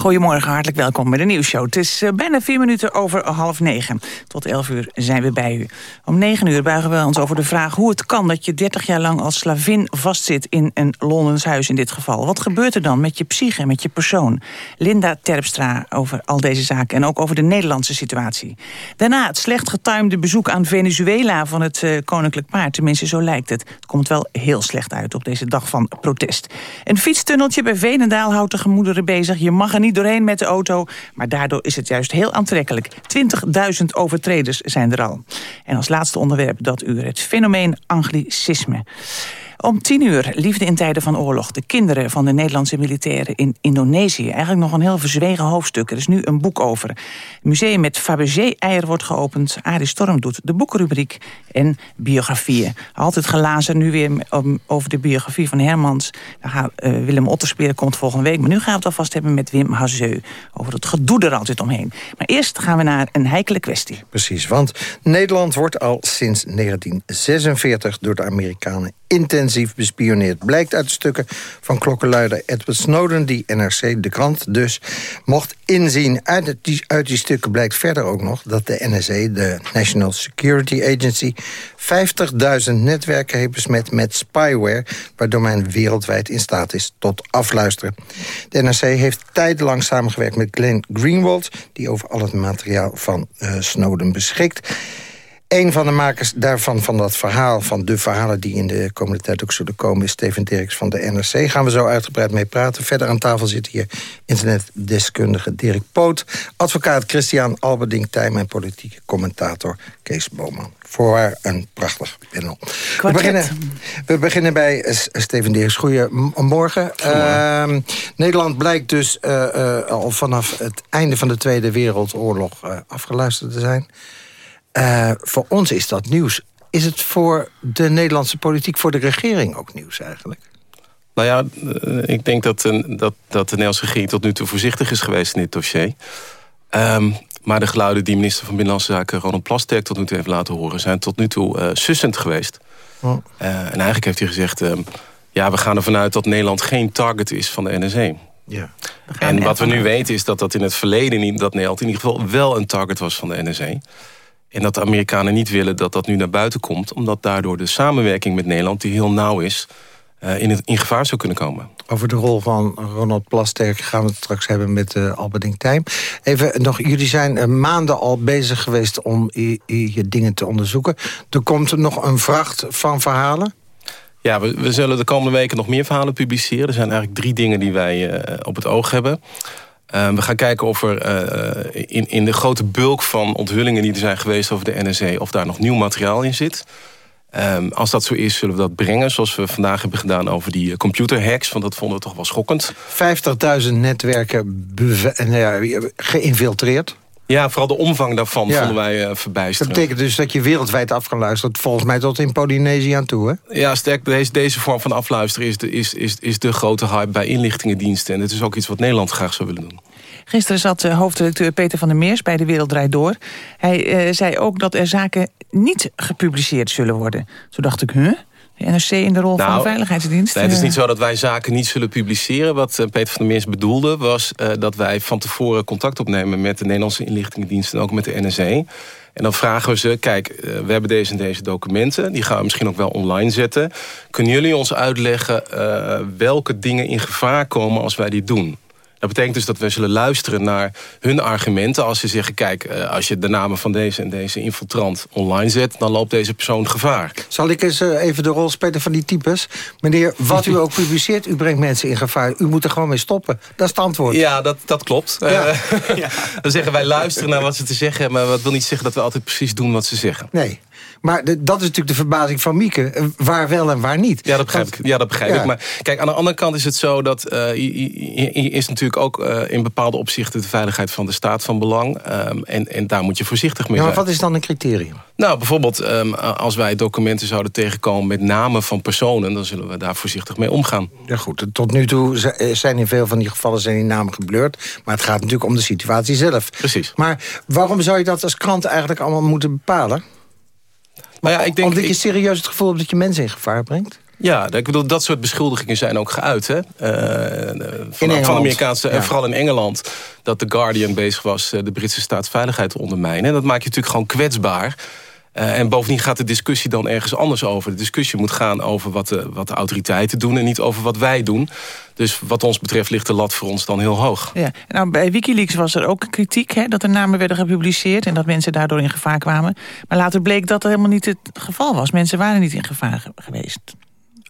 Goedemorgen, hartelijk welkom bij de nieuwsshow. Het is uh, bijna vier minuten over half negen. Tot elf uur zijn we bij u. Om negen uur buigen we ons over de vraag hoe het kan... dat je dertig jaar lang als slavin vastzit in een Londens huis in dit geval. Wat gebeurt er dan met je psyche, met je persoon? Linda Terpstra over al deze zaken en ook over de Nederlandse situatie. Daarna het slecht getimede bezoek aan Venezuela van het uh, Koninklijk Paard. Tenminste, zo lijkt het. Het komt wel heel slecht uit op deze dag van protest. Een fietstunneltje bij Venendaal houdt de gemoederen bezig. Je mag er niet doorheen met de auto, maar daardoor is het juist heel aantrekkelijk. 20.000 overtreders zijn er al. En als laatste onderwerp dat uur het fenomeen anglicisme. Om tien uur, liefde in tijden van oorlog. De kinderen van de Nederlandse militairen in Indonesië. Eigenlijk nog een heel verzwegen hoofdstuk. Er is nu een boek over. Het museum met Fabergé-eier wordt geopend. Arie Storm doet de boekenrubriek en biografieën. Altijd gelazen, nu weer over de biografie van Hermans. Uh, Willem Otterspeer komt volgende week. Maar nu gaan we het alvast hebben met Wim Hazeu. Over het gedoe er altijd omheen. Maar eerst gaan we naar een heikele kwestie. Precies, want Nederland wordt al sinds 1946 door de Amerikanen intensief bespioneerd. Blijkt uit stukken van klokkenluider Edward Snowden... die NRC, de krant dus, mocht inzien. Uit die, uit die stukken blijkt verder ook nog dat de NSA, de National Security Agency... 50.000 netwerken heeft besmet met spyware... waardoor men wereldwijd in staat is tot afluisteren. De NRC heeft tijdenlang samengewerkt met Glenn Greenwald... die over al het materiaal van uh, Snowden beschikt... Een van de makers daarvan, van dat verhaal... van de verhalen die in de komende tijd ook zullen komen... is Steven Dirks van de NRC. Gaan we zo uitgebreid mee praten. Verder aan tafel zit hier internetdeskundige Dirk Poot... advocaat Christian Alberding Tijm... en politieke commentator Kees Boman. Voorwaar een prachtig panel. We beginnen, we beginnen bij Steven Dirks. Goedemorgen. Uh, Nederland blijkt dus uh, uh, al vanaf het einde van de Tweede Wereldoorlog... Afgeluisterd te zijn... Uh, voor ons is dat nieuws. Is het voor de Nederlandse politiek, voor de regering ook nieuws eigenlijk? Nou ja, uh, ik denk dat, uh, dat, dat de Nederlandse regering tot nu toe voorzichtig is geweest in dit dossier. Um, maar de geluiden die minister van Binnenlandse Zaken Ronald Plasterk tot nu toe heeft laten horen... zijn tot nu toe sussend geweest. Oh. en eigenlijk heeft hij gezegd... Um, ja, we gaan ervan uit dat Nederland geen target is van de NSE. Ja. En wat we nu weten is dat dat in het verleden... niet dat Nederland in ieder geval wel een target was van de NSE. En dat de Amerikanen niet willen dat dat nu naar buiten komt... omdat daardoor de samenwerking met Nederland, die heel nauw is... Uh, in, het, in gevaar zou kunnen komen. Over de rol van Ronald Plasterk gaan we het straks hebben met uh, Alberding Tijm. Even nog, jullie zijn uh, maanden al bezig geweest om je dingen te onderzoeken. Er komt nog een vracht van verhalen? Ja, we, we, zullen de komende weken nog meer verhalen publiceren. Er zijn eigenlijk drie dingen die wij op het oog hebben. Uh, we gaan kijken of er uh, in, in de grote bulk van onthullingen die er zijn geweest over de NSA... of daar nog nieuw materiaal in zit. Um, als dat zo is, zullen we dat brengen. Zoals we vandaag hebben gedaan over die computerhacks. Want dat vonden we toch wel schokkend. 50.000 netwerken nou geïnfiltreerd. Ja, vooral de omvang daarvan ja. vonden wij uh, verbijsterend. Dat betekent dus dat je wereldwijd af kan luisteren. Volgens mij tot in Polynesië aan toe, hè? Ja, sterk, deze, deze vorm van afluisteren is de, is, is, is de grote hype bij inlichtingendiensten. En het is ook iets wat Nederland graag zou willen doen. Gisteren zat uh, hoofdredacteur Peter van der Meers bij De Wereld Draait Door. Hij uh, zei ook dat er zaken niet gepubliceerd zullen worden. Zo dacht ik, huh? De NRC in de rol nou, van de Veiligheidsdienst? Nee, het is niet zo dat wij zaken niet zullen publiceren. Wat uh, Peter van der Meers bedoelde was uh, dat wij van tevoren contact opnemen... met de Nederlandse inlichtingendienst en ook met de NSA. En dan vragen we ze, kijk, uh, we hebben deze en deze documenten. Die gaan we misschien ook wel online zetten. Kunnen jullie ons uitleggen welke dingen in gevaar komen als wij dit doen? Dat betekent dus dat we zullen luisteren naar hun argumenten. Als ze zeggen, kijk, eh, als je de namen van deze en deze infiltrant online zet... dan loopt deze persoon gevaar. Zal ik eens eh, even de rol spelen van die types? Meneer, wat u ook publiceert, u brengt mensen in gevaar. U moet er gewoon mee stoppen. Dat is het antwoord. Ja, dat, dat klopt. Ja. Uh, <laughs> dan zeggen wij luisteren naar wat ze te zeggen hebben... maar dat wil niet zeggen dat we altijd precies doen wat ze zeggen. Nee. Maar de, dat is natuurlijk de verbazing van Mieke. Eh, waar wel en waar niet. Ja, dat begrijp ik. Ja, dat begrijp ik. Maar kijk, aan de andere kant is het zo dat... Uh, is natuurlijk ook uh, in bepaalde opzichten... de veiligheid van de staat van belang. Um, en, en daar moet je voorzichtig mee ja, zijn. Maar wat is dan een criterium? Nou, bijvoorbeeld um, als wij documenten zouden tegenkomen... met namen van personen... dan zullen we daar voorzichtig mee omgaan. Ja goed, tot nu toe zijn in veel van die gevallen zijn die namen geblurred. Maar het gaat natuurlijk om de situatie zelf. Precies. Maar waarom zou je dat als krant eigenlijk allemaal moeten bepalen? Maar ja, ik denk, Omdat je serieus het gevoel hebt dat je mensen in gevaar brengt? Ja, ik bedoel, dat soort beschuldigingen zijn ook geuit. Hè? Uh, van, van Amerikaanse, en vooral in Engeland... dat The Guardian bezig was de Britse staatsveiligheid te ondermijnen. En dat maakt je natuurlijk gewoon kwetsbaar... Uh, en bovendien gaat de discussie dan ergens anders over. De discussie moet gaan over wat de, wat de autoriteiten doen... en niet over wat wij doen. Dus wat ons betreft ligt de lat voor ons dan heel hoog. Ja. Nou, bij Wikileaks was er ook kritiek hè, dat er namen werden gepubliceerd... en dat mensen daardoor in gevaar kwamen. Maar later bleek dat er helemaal niet het geval was. Mensen waren niet in gevaar geweest.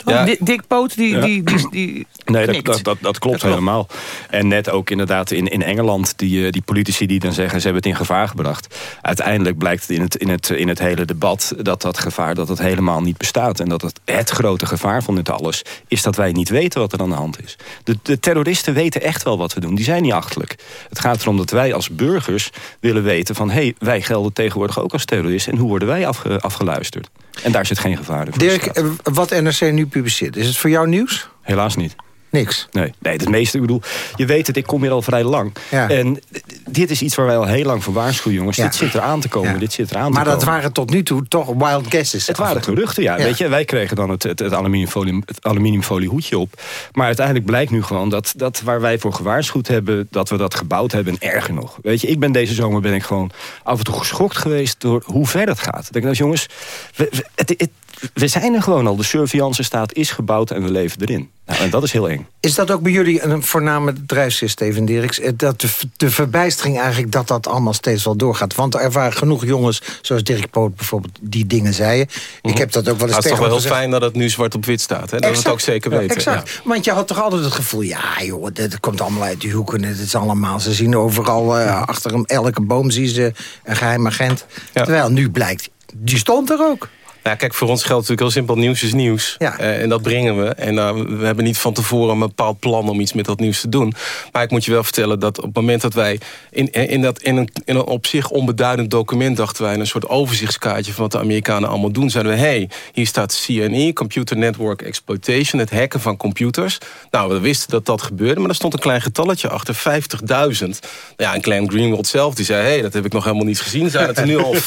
Ja. Dick Poot, die, die, die, die Nee, dat, dat, dat, dat, klopt helemaal. En net ook inderdaad in, in Engeland, die, eh, die politici die dan zeggen... ze hebben het in gevaar gebracht. Uiteindelijk blijkt in het, in, het, in het hele debat dat dat gevaar dat het helemaal niet bestaat. En dat het, het grote gevaar van dit alles is dat wij niet weten wat er aan de hand is. De, de terroristen weten echt wel wat we doen. Die zijn niet achterlijk. Het gaat erom dat wij als burgers willen weten van... hé, hey, wij gelden tegenwoordig ook als terroristen... en hoe worden wij afge, afgeluisterd? En daar zit geen gevaar in. Dirk, eh, wat NRC nu publiceert, is het voor jou nieuws? Helaas niet. Niks? Nee, nee, het meeste, ik bedoel, je weet het, ik kom hier al vrij lang. En dit is iets waar wij al heel lang voor waarschuwen, jongens. Dit zit er aan te komen, dit zit er aan maar te komen. Maar dat waren tot nu toe toch wild guesses? Het waren geruchten, ja. Weet je, wij kregen dan het, het, het, aluminiumfolie, het aluminiumfolie hoedje op. Maar uiteindelijk blijkt nu gewoon dat, dat waar wij voor gewaarschuwd hebben... dat we dat gebouwd hebben en erger nog. Weet je, ik ben deze zomer ben ik gewoon af en toe geschokt geweest... door hoe ver het gaat. Ik denk, nou jongens, we, het, het, we zijn er gewoon al. De surveillance staat is gebouwd en we leven erin. Nou, en dat is heel eng. Is dat ook bij jullie een voorname drijfveer, Steven Dirks? Eh, dat de, de, verbijstering eigenlijk dat dat allemaal steeds wel doorgaat. Want er waren genoeg jongens, zoals Dirk Poot bijvoorbeeld, die dingen zeiden. Ik heb dat ook wel eens Het is toch wel heel gezegd. fijn dat het nu zwart op wit staat. Hè? Dat we het ook zeker weten. Exact. Ja. Want je had toch altijd het gevoel, ja joh, dit komt allemaal uit die hoeken. Het is allemaal, ze zien overal, uh, achter hem, elke boom zien ze een geheim agent. Terwijl nu blijkt, die stond er ook. Nou, kijk, voor ons geldt natuurlijk heel simpel, nieuws is nieuws. Ja. Uh, en dat brengen we. En uh, we hebben niet van tevoren een bepaald plan om iets met dat nieuws te doen. Maar ik moet je wel vertellen dat op het moment dat wij... in, in, dat, in, een, in een op zich onbeduidend document dachten wij... een soort overzichtskaartje van wat de Amerikanen allemaal doen... zeiden we, hey, hier staat CNE, Computer Network Exploitation... het hacken van computers. Nou, we wisten dat dat gebeurde, maar er stond een klein getalletje achter, 50.000. Nou ja, en Glenn Greenwald zelf, die zei... hey, dat heb ik nog helemaal niet gezien. Zijn het er nu al <laughs> 50.000?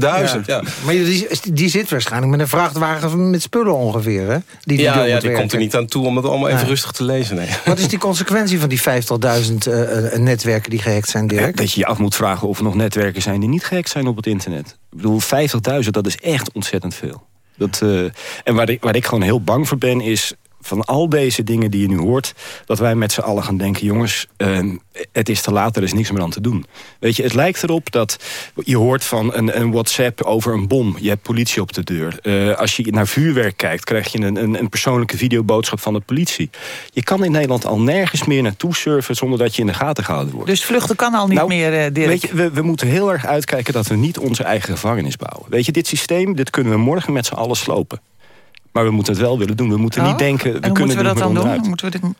Ja. ja. Maar die, die zit waarschijnlijk met een vrachtwagen met spullen ongeveer, hè? Die ja, ja die komt er niet aan toe om het allemaal even rustig te lezen. Nee. Wat is die consequentie van die 50.000 uh, netwerken die gehackt zijn, Dirk? Dat je je af moet vragen of er nog netwerken zijn die niet gehackt zijn op het internet. Ik bedoel, 50.000, dat is echt ontzettend veel. Dat, uh, en waar ik, waar ik gewoon heel bang voor ben, is van al deze dingen die je nu hoort... dat wij met z'n allen gaan denken... jongens, uh, het is te laat, er is niks meer aan te doen. Weet je, het lijkt erop dat je hoort van een, een WhatsApp over een bom. Je hebt politie op de deur. Uh, als je naar vuurwerk kijkt, krijg je een, een, een, persoonlijke videoboodschap van de politie. Je kan in Nederland al nergens meer naartoe surfen... zonder dat je in de gaten gehouden wordt. Dus vluchten kan al niet nou, meer, uh, Dirk? Weet je, we, we moeten heel erg uitkijken dat we niet onze eigen gevangenis bouwen. Weet je, dit systeem, dit kunnen we morgen met z'n allen slopen. Maar we moeten het wel willen doen. We moeten oh, niet denken, we kunnen moeten we dat dan doen? Moeten we dit...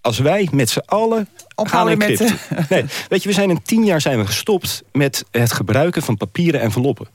Als wij met z'n allen gaan encrypten. Met... Nee, weet je, we zijn in tien jaar zijn we gestopt met het gebruiken van papieren enveloppen.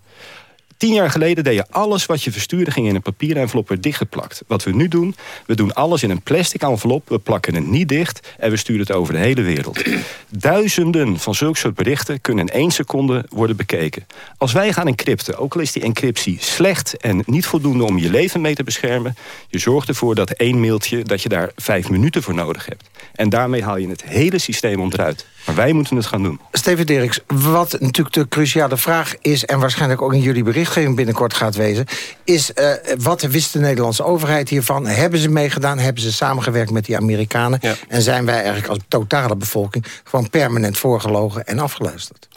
Tien jaar geleden deed je alles wat je verstuurde... ging in een papieren envelop weer dichtgeplakt. Wat we nu doen, we doen alles in een plastic envelop... we plakken het niet dicht en we sturen het over de hele wereld. <clears throat> Duizenden van zulke soort berichten kunnen in één seconde worden bekeken. Als wij gaan encrypten, ook al is die encryptie slecht... en niet voldoende om je leven mee te beschermen... je zorgt ervoor dat één mailtje, dat je daar vijf minuten voor nodig hebt. En daarmee haal je het hele systeem onderuit. Maar wij moeten het gaan doen. Steven Dirks, wat natuurlijk de cruciale vraag is... en waarschijnlijk ook in jullie berichtgeving binnenkort gaat wezen... is uh, wat wist de Nederlandse overheid hiervan? Hebben ze meegedaan? Hebben ze samengewerkt met die Amerikanen? Ja. En zijn wij eigenlijk als totale bevolking... gewoon permanent voorgelogen en afgeluisterd?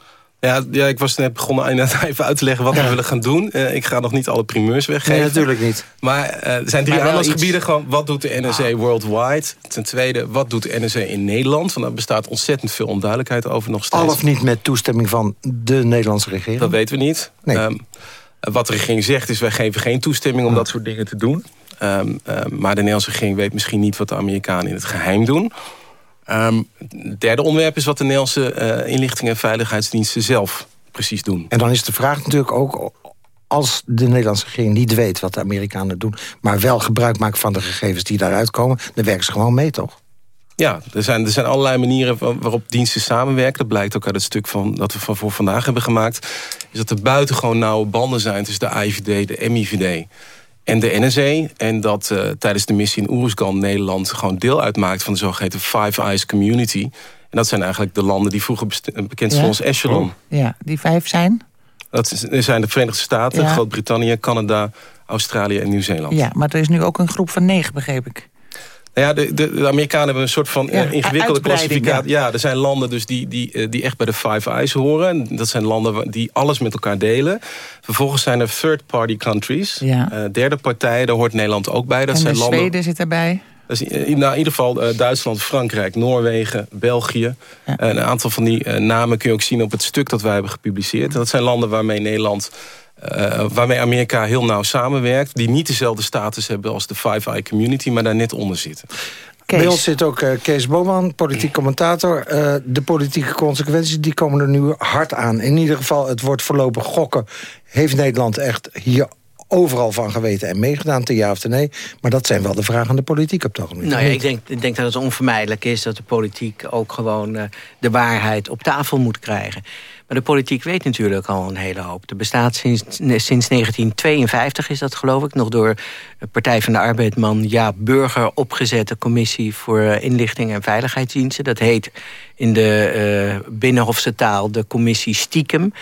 Ja, ja, ik was net begonnen net <laughs> even uit te leggen wat ja. we willen gaan doen. Uh, ik ga nog niet alle primeurs weggeven. Nee, natuurlijk niet. Maar uh, er zijn drie aandachtsgebieden. Iets... Gewoon, wat doet de NRC ah. worldwide? Ten tweede, wat doet de NRC in Nederland? Want daar bestaat ontzettend veel onduidelijkheid over nog steeds. Al of niet met toestemming van de Nederlandse regering? Dat weten we niet. Nee. Um, wat de regering zegt is, wij geven geen toestemming om dat soort dingen te doen. Um, um, maar de Nederlandse regering weet misschien niet wat de Amerikanen in het geheim doen. Um, het derde onderwerp is wat de Nederlandse uh, inlichting- en veiligheidsdiensten zelf precies doen. En dan is de vraag natuurlijk ook... als de Nederlandse regering niet weet wat de Amerikanen doen... maar wel gebruik maken van de gegevens die daaruit komen... dan werken ze gewoon mee, toch? Ja, er zijn, er zijn allerlei manieren waarop diensten samenwerken. Dat blijkt ook uit het stuk van, dat we van voor vandaag hebben gemaakt. Is dat er buitengewoon nauwe banden zijn tussen de AIVD, de MIVD en de NSE. En dat uh, tijdens de missie in Oeruzgan Nederland gewoon deel uitmaakt... van de zogeheten Five Eyes Community. En dat zijn eigenlijk de landen die vroeger bekend stonden als Echelon. Oh. Ja, die vijf zijn? Dat zijn de Verenigde Staten, ja. Groot-Brittannië, Canada, Australië en Nieuw-Zeeland. Ja, maar er is nu ook een groep van negen, begreep ik. Ja, de, de, de, Amerikanen hebben een soort van ja, ingewikkelde klassificatie. Ja. er zijn landen dus die, die, die echt bij de Five Eyes horen. Dat zijn landen die alles met elkaar delen. Vervolgens zijn er third-party countries. Ja. derde partijen, daar hoort Nederland ook bij. Dat en zijn landen, Zweden zit erbij. Dus in, nou, in ieder geval uh, Duitsland, Frankrijk, Noorwegen, België. Ja. Uh, een aantal van die namen kun je ook zien op het stuk dat wij hebben gepubliceerd. En dat zijn landen waarmee Nederland... waarmee Amerika heel nauw samenwerkt... die niet dezelfde status hebben als de Five Eye Community... maar daar net onder zitten. Kees. Bij ons zit ook Kees Boman, politiek commentator. de politieke consequenties die komen er nu hard aan. In ieder geval, het wordt voorlopig gokken. Heeft Nederland echt hier overal van geweten en meegedaan, te ja of te nee. Maar dat zijn wel de vragen aan de politiek op het ogenblik. Nou ja, ik denk, ik denk dat het onvermijdelijk is dat de politiek ook gewoon uh, de waarheid op tafel moet krijgen. Maar de politiek weet natuurlijk al een hele hoop. Er bestaat sinds, sinds 1952, is dat geloof ik... nog door Partij van de Arbeidman Jaap Burger opgezette... commissie voor inlichting en veiligheidsdiensten. Dat heet in de uh, Binnenhofse taal de commissie Stiekem.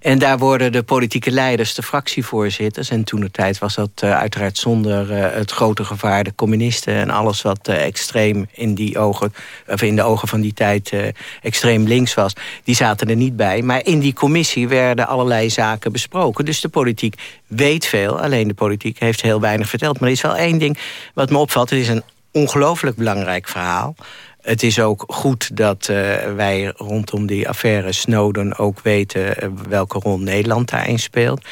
En daar worden de politieke leiders de fractievoorzitters. En toen de tijd was dat uh, uiteraard zonder het grote gevaar... de communisten en alles wat extreem in, die ogen, of in de ogen van die tijd extreem links was. Die zaten er niet bij. Maar in die commissie werden allerlei zaken besproken. Dus de politiek weet veel. Alleen de politiek heeft heel weinig verteld. Maar er is wel één ding wat me opvalt. Het is een ongelooflijk belangrijk verhaal. Het is ook goed dat uh, wij rondom die affaire Snowden ook weten uh, welke rol Nederland daarin speelt.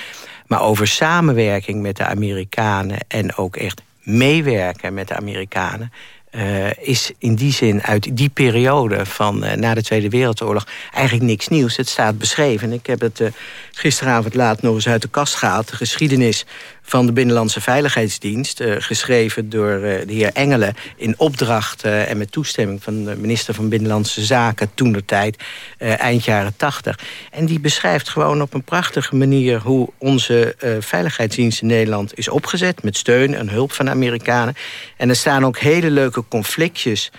Maar over samenwerking met de Amerikanen en ook echt meewerken met de Amerikanen... Uh, is in die zin uit die periode van uh, na de Tweede Wereldoorlog eigenlijk niks nieuws. Het staat beschreven. Ik heb het uh, gisteravond laat nog eens uit de kast gehaald. De geschiedenis van de Binnenlandse Veiligheidsdienst... Uh, geschreven door uh, de heer Engelen in opdracht uh, en met toestemming... van de minister van Binnenlandse Zaken toen de tijd, eind jaren tachtig. En die beschrijft gewoon op een prachtige manier... hoe onze veiligheidsdienst in Nederland is opgezet... met steun en hulp van de Amerikanen. En er staan ook hele leuke conflictjes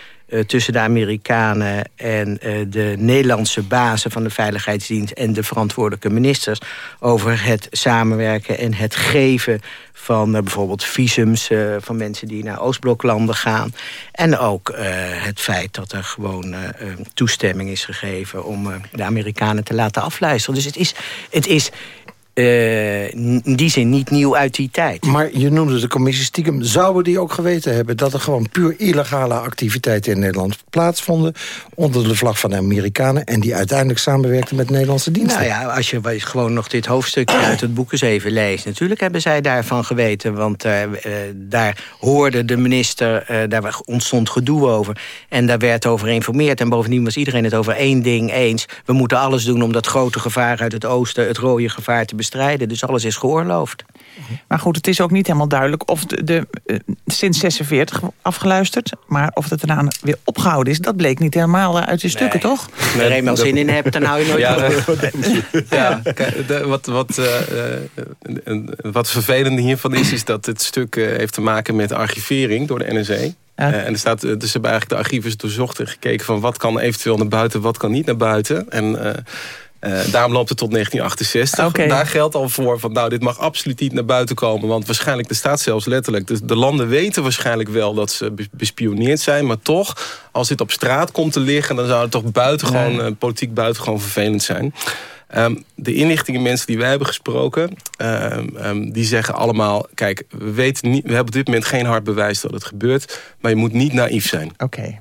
tussen de Amerikanen en uh, de Nederlandse bazen van de Veiligheidsdienst... en de verantwoordelijke ministers over het samenwerken en het geven van uh, bijvoorbeeld visums van mensen die naar Oostbloklanden gaan. En ook het feit dat er gewoon toestemming is gegeven om de Amerikanen te laten afluisteren. Dus het is, het is uh, in die zin niet nieuw uit die tijd. Maar je noemde de commissie stiekem. Zouden die ook geweten hebben dat er gewoon puur illegale activiteiten in Nederland plaatsvonden... onder de vlag van de Amerikanen... en die uiteindelijk samenwerkten met Nederlandse diensten? Nou ja, als je gewoon nog dit hoofdstukje <clears throat> uit het boek eens even leest... natuurlijk hebben zij daarvan geweten, want uh, uh, daar hoorde de minister... daar ontstond gedoe over en daar werd over geïnformeerd... en bovendien was iedereen het over één ding eens. We moeten alles doen om dat grote gevaar uit het oosten... het rode gevaar te bestrijden. Dus alles is geoorloofd. Maar goed, het is ook niet helemaal duidelijk of de, de uh, sinds 46 afgeluisterd... maar of het daarna weer opgehouden is, dat bleek niet helemaal uit de stukken, toch? Als je er eenmaal zin in hebt, dan hou je nooit ja, <laughs> ja, de, wat, wat, uh, wat vervelend hiervan is, is dat het stuk heeft te maken met archivering door de NSE. Ja. Uh, en er staat, dus hebben eigenlijk de archivers doorzocht en gekeken van wat kan eventueel naar buiten, wat kan niet naar buiten. En daarom loopt het tot 1968. Okay. Daar geldt al voor van nou, dit mag absoluut niet naar buiten komen. Want waarschijnlijk, er staat zelfs letterlijk... de, de landen weten waarschijnlijk wel dat ze bespioneerd zijn. Maar toch, als dit op straat komt te liggen... dan zou het toch buitengewoon, nee. uh, politiek buitengewoon vervelend zijn. Um, de inlichtingenmensen die wij hebben gesproken... Um, um, die zeggen allemaal... kijk, we, weten niet, we hebben op dit moment geen hard bewijs dat het gebeurt... maar je moet niet naïef zijn. Oké. Okay.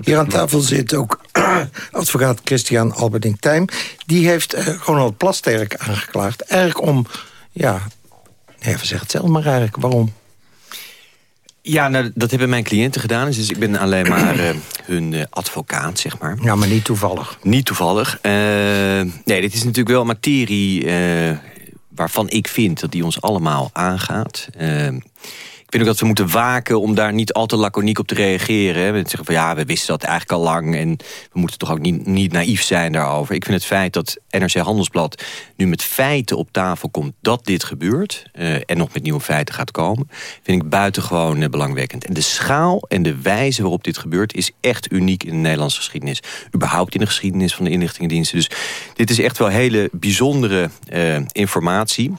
Hier aan tafel zit ook <clears throat> advocaat Christian Alberding-Tijm. Die heeft uh, Ronald Plasterk aangeklaagd. Eigenlijk om, ja, nee, zeg het zelf maar eigenlijk. Waarom? Ja, nou, dat hebben mijn cliënten gedaan. Dus ik ben alleen maar uh, hun uh, advocaat, zeg maar. Ja, maar niet toevallig. Niet toevallig. Uh, nee, dit is natuurlijk wel materie waarvan ik vind dat die ons allemaal aangaat. Vind ook dat we moeten waken om daar niet al te laconiek op te reageren. Hè. Zeggen van ja, we wisten dat eigenlijk al lang... en we moeten toch ook niet, niet naïef zijn daarover. Ik vind het feit dat NRC Handelsblad nu met feiten op tafel komt... dat dit gebeurt uh, en nog met nieuwe feiten gaat komen... vind ik buitengewoon uh, belangwekkend. En de schaal en de wijze waarop dit gebeurt... is echt uniek in de Nederlandse geschiedenis. Überhaupt in de geschiedenis van de inlichtingendiensten. Dus dit is echt wel hele bijzondere uh, informatie...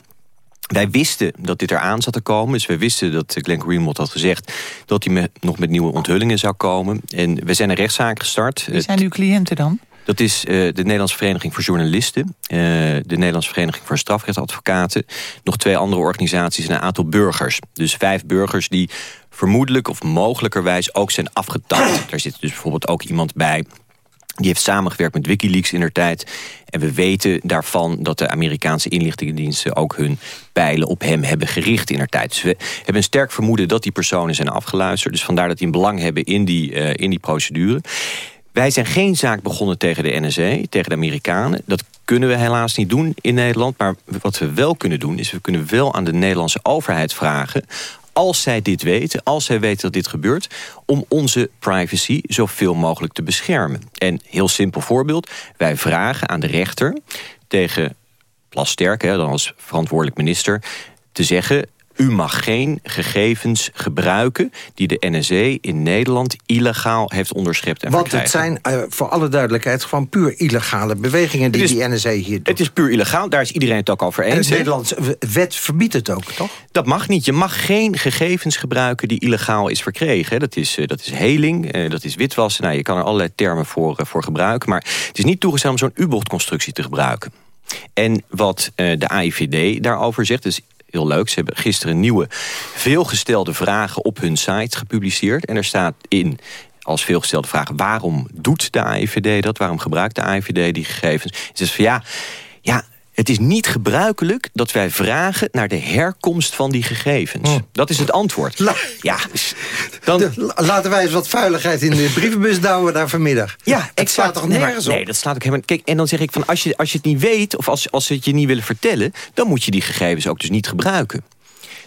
Wij wisten dat dit eraan zat te komen. Dus we wisten dat Glenn Greenwald had gezegd... dat hij met, nog met nieuwe onthullingen zou komen. En we zijn een rechtszaak gestart. Wie zijn uw cliënten dan? Dat is uh, de Nederlandse Vereniging voor Journalisten... Uh, de Nederlandse Vereniging voor Strafrechtadvocaten... nog twee andere organisaties en een aantal burgers. Dus vijf burgers die vermoedelijk of mogelijkerwijs ook zijn afgetapt. Daar zit dus bijvoorbeeld ook iemand bij... Die heeft samengewerkt met Wikileaks in der tijd. En we weten daarvan dat de Amerikaanse inlichtingendiensten... ook hun pijlen op hem hebben gericht in der tijd. Dus we hebben een sterk vermoeden dat die personen zijn afgeluisterd. Dus vandaar dat die een belang hebben in die, uh, in die procedure. Wij zijn geen zaak begonnen tegen de NSA, tegen de Amerikanen. Dat kunnen we helaas niet doen in Nederland. Maar wat we wel kunnen doen, is we kunnen wel aan de Nederlandse overheid vragen als zij dit weten, als zij weten dat dit gebeurt... om onze privacy zoveel mogelijk te beschermen. En heel simpel voorbeeld, wij vragen aan de rechter tegen Plasterk, dan als verantwoordelijk minister... te zeggen, u mag geen gegevens gebruiken die de NSE in Nederland illegaal heeft onderschept en Want het zijn, uh, voor alle duidelijkheid, gewoon puur illegale bewegingen die is, die NSE hier doet. Het is puur illegaal, daar is iedereen het ook over eens. En de Nederlandse wet verbiedt het ook, toch? Dat mag niet. Je mag geen gegevens gebruiken die illegaal is verkregen. Dat is, uh, dat is heling, uh, dat is witwassen. Nou, je kan er allerlei termen voor, voor gebruiken. Maar het is niet toegestaan om zo'n U-bochtconstructie te gebruiken. En wat de AIVD daarover zegt... dus heel leuk. Ze hebben gisteren nieuwe veelgestelde vragen op hun site gepubliceerd. En er staat in als veelgestelde vraag... waarom doet de AIVD dat? Waarom gebruikt de AIVD die gegevens? Ze zegt van ja, ja, het is niet gebruikelijk dat wij vragen naar de herkomst van die gegevens. Oh. Dat is het antwoord. ja, dan... laten wij eens wat vuiligheid in de brievenbus douwen daar vanmiddag. Ja, het slaat toch nergens op? Nee, dat slaat ook helemaal... Kijk, en dan zeg ik van, als je, als je het niet weet... of als, als ze het je niet willen vertellen... dan moet je die gegevens ook dus niet gebruiken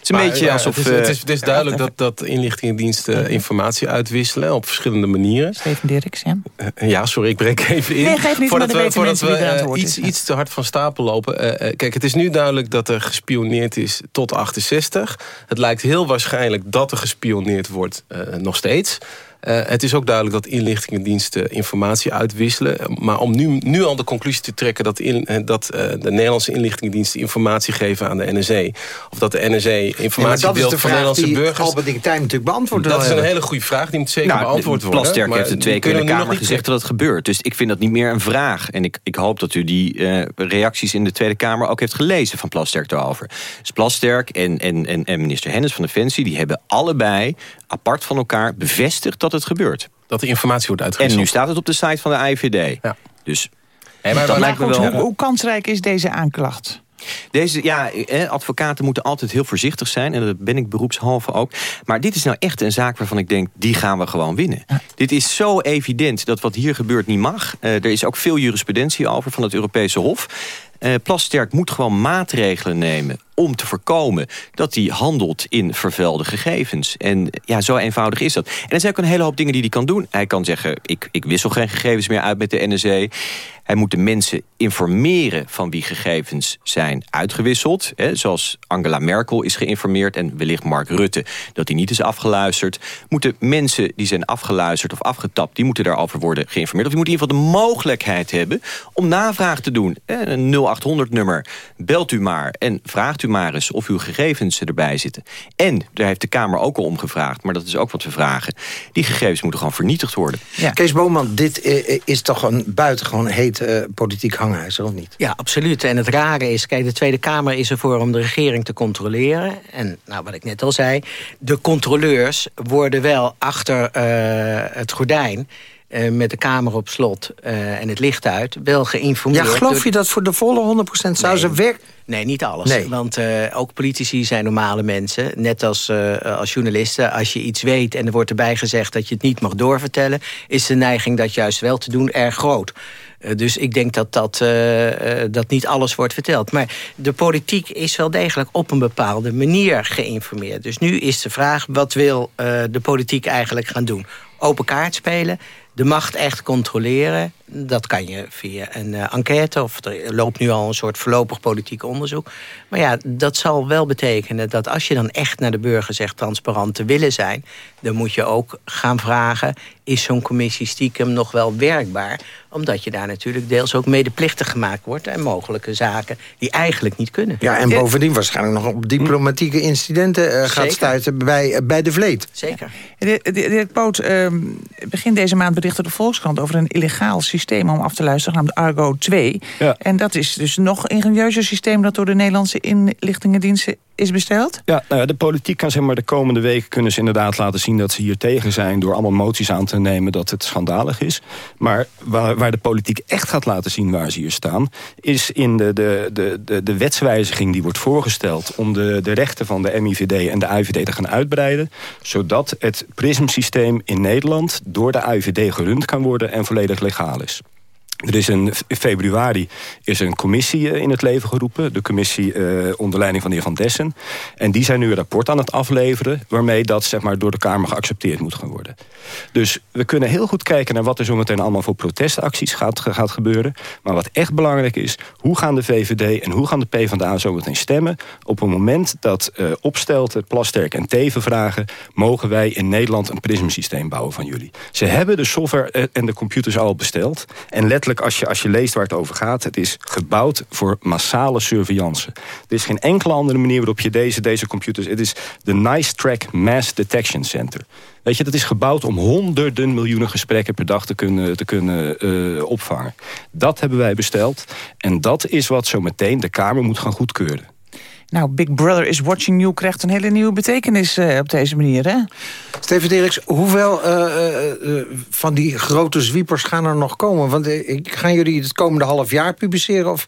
is een beetje alsof... Het is, het is, het is duidelijk dat, dat inlichtingendiensten informatie uitwisselen... op verschillende manieren. Steven Dirks, ja. Uh, ja, sorry, ik breek even in. Nee, geef niet, voordat we, voordat we uh, iets, iets te hard van stapel lopen. Uh, kijk, het is nu duidelijk dat er gespioneerd is tot 68. Het lijkt heel waarschijnlijk dat er gespioneerd wordt nog steeds... Uh, het is ook duidelijk dat inlichtingendiensten informatie uitwisselen. Maar om nu, nu al de conclusie te trekken dat, in, eh, dat uh, de Nederlandse inlichtingendiensten informatie geven aan de NSE. Of dat de NSE informatie ja, deelt van Nederlandse burgers. Dat is Albert natuurlijk beantwoord Dat is een hele goede vraag, die moet zeker nou, beantwoord worden. Plasterk heeft het twee keer in de Kamer gezegd dat het gebeurt. Dus ik vind dat niet meer een vraag. En ik, ik hoop dat u die uh, reacties in de Tweede Kamer ook heeft gelezen van Plasterk daarover. Dus Plasterk en, en, en, en minister Hennis van Defensie, die hebben allebei apart van elkaar bevestigd dat het gebeurt. Dat de informatie wordt uitgewisseld. En nu staat het op de site van de IVD. Ja. Dus hey, maar, dat lijkt me wel... Hoe, hoe kansrijk is deze aanklacht? Deze, ja, advocaten moeten altijd heel voorzichtig zijn. En dat ben ik beroepshalve ook. Maar dit is nou echt een zaak waarvan ik denk... die gaan we gewoon winnen. Dit is zo evident dat wat hier gebeurt niet mag. Uh, er is ook veel jurisprudentie over van het Europese Hof. Uh, Plasterk moet gewoon maatregelen nemen om te voorkomen dat hij handelt in vervuilde gegevens. En ja, zo eenvoudig is dat. En er zijn ook een hele hoop dingen die hij kan doen. Hij kan zeggen, ik, ik wissel geen gegevens meer uit met de NSE. Hij moet de mensen informeren van wie gegevens zijn uitgewisseld. Hè, zoals Angela Merkel is geïnformeerd en wellicht Mark Rutte... dat hij niet is afgeluisterd. Moeten mensen die zijn afgeluisterd of afgetapt... die moeten daarover worden geïnformeerd. Of die moeten in ieder geval de mogelijkheid hebben om navraag te doen. Een 0800-nummer, belt u maar en vraagt u maar eens... of uw gegevens erbij zitten. En, daar heeft de Kamer ook al om gevraagd... maar dat is ook wat we vragen. Die gegevens moeten gewoon vernietigd worden. Ja. Kees Boman, dit eh, is toch een buitengewoon heet uh, politiek hangijzer, of niet? Ja, absoluut. En het rare is, kijk, de Tweede Kamer is ervoor om de regering te controleren. En nou, wat ik net al zei, de controleurs worden wel achter uh, het gordijn... Uh, met de kamer op slot uh, en het licht uit, wel geïnformeerd. Ja, geloof je dat voor de volle 100% zou nee, ze werk... Nee, niet alles. Nee. Want uh, ook politici zijn normale mensen. Net als, als journalisten. Als je iets weet en er wordt erbij gezegd dat je het niet mag doorvertellen... is de neiging dat juist wel te doen erg groot. Eh, dus ik denk dat, dat, uh, dat niet alles wordt verteld. Maar de politiek is wel degelijk op een bepaalde manier geïnformeerd. Dus nu is de vraag, wat wil uh, de politiek eigenlijk gaan doen? Open kaart spelen? De macht echt controleren... dat kan je via een uh, enquête... of er loopt nu al een soort voorlopig politiek onderzoek. Maar ja, dat zal wel betekenen dat als je dan echt naar de burger zegt... transparant te willen zijn... dan moet je ook gaan vragen... is zo'n commissie stiekem nog wel werkbaar? Omdat je daar natuurlijk deels ook medeplichtig gemaakt wordt... en mogelijke zaken die eigenlijk niet kunnen. Ja, en bovendien waarschijnlijk nog op diplomatieke incidenten... Uh, gaat stuiten bij, bij de vleet. Zeker. Dirk Poot, uh, begin deze maand berichtte de Volkskrant... over een illegaal systeem om af te luisteren, namelijk Argo 2. Ja. En dat is dus nog ingenieuzer systeem... dat door de Nederlandse inlichtingendiensten is besteld? Ja, nou ja, de politiek kan zeg maar de komende weken kunnen ze inderdaad laten zien dat ze hier tegen zijn door allemaal moties aan te nemen dat het schandalig is. Maar waar, waar de politiek echt gaat laten zien waar ze hier staan, is in de, de, de, de, de wetswijziging die wordt voorgesteld om de, de rechten van de MIVD en de IVD te gaan uitbreiden, zodat het prismsysteem in Nederland door de IVD gerund kan worden en volledig legaal is. Er is in februari is een commissie in het leven geroepen. De commissie uh, onder leiding van de heer Van Dessen. En die zijn nu een rapport aan het afleveren... waarmee dat zeg maar, door de Kamer geaccepteerd moet gaan worden. Dus we kunnen heel goed kijken naar wat er zometeen allemaal voor protestacties gaat, gaat gebeuren. Maar wat echt belangrijk is, hoe gaan de VVD en hoe gaan de PvdA zometeen stemmen... op een moment dat uh, Opstelten, Plasterk en Teven vragen... mogen wij in Nederland een prismsysteem bouwen van jullie. Ze hebben de software en de computers al besteld. En letterlijk als je, als je leest waar het over gaat... het is gebouwd voor massale surveillance. Er is geen enkele andere manier waarop je deze, deze computers... het is de Nice Track Mass Detection Center. Weet je, dat is gebouwd om honderden miljoenen gesprekken per dag te kunnen, te kunnen uh, opvangen. Dat hebben wij besteld. En dat is wat zo meteen de Kamer moet gaan goedkeuren. Nou, Big Brother is watching you krijgt een hele nieuwe betekenis uh, op deze manier, hè? Steven Dirks, hoeveel uh, uh, van die grote zwiepers gaan er nog komen? Want gaan jullie het komende half jaar publiceren? Of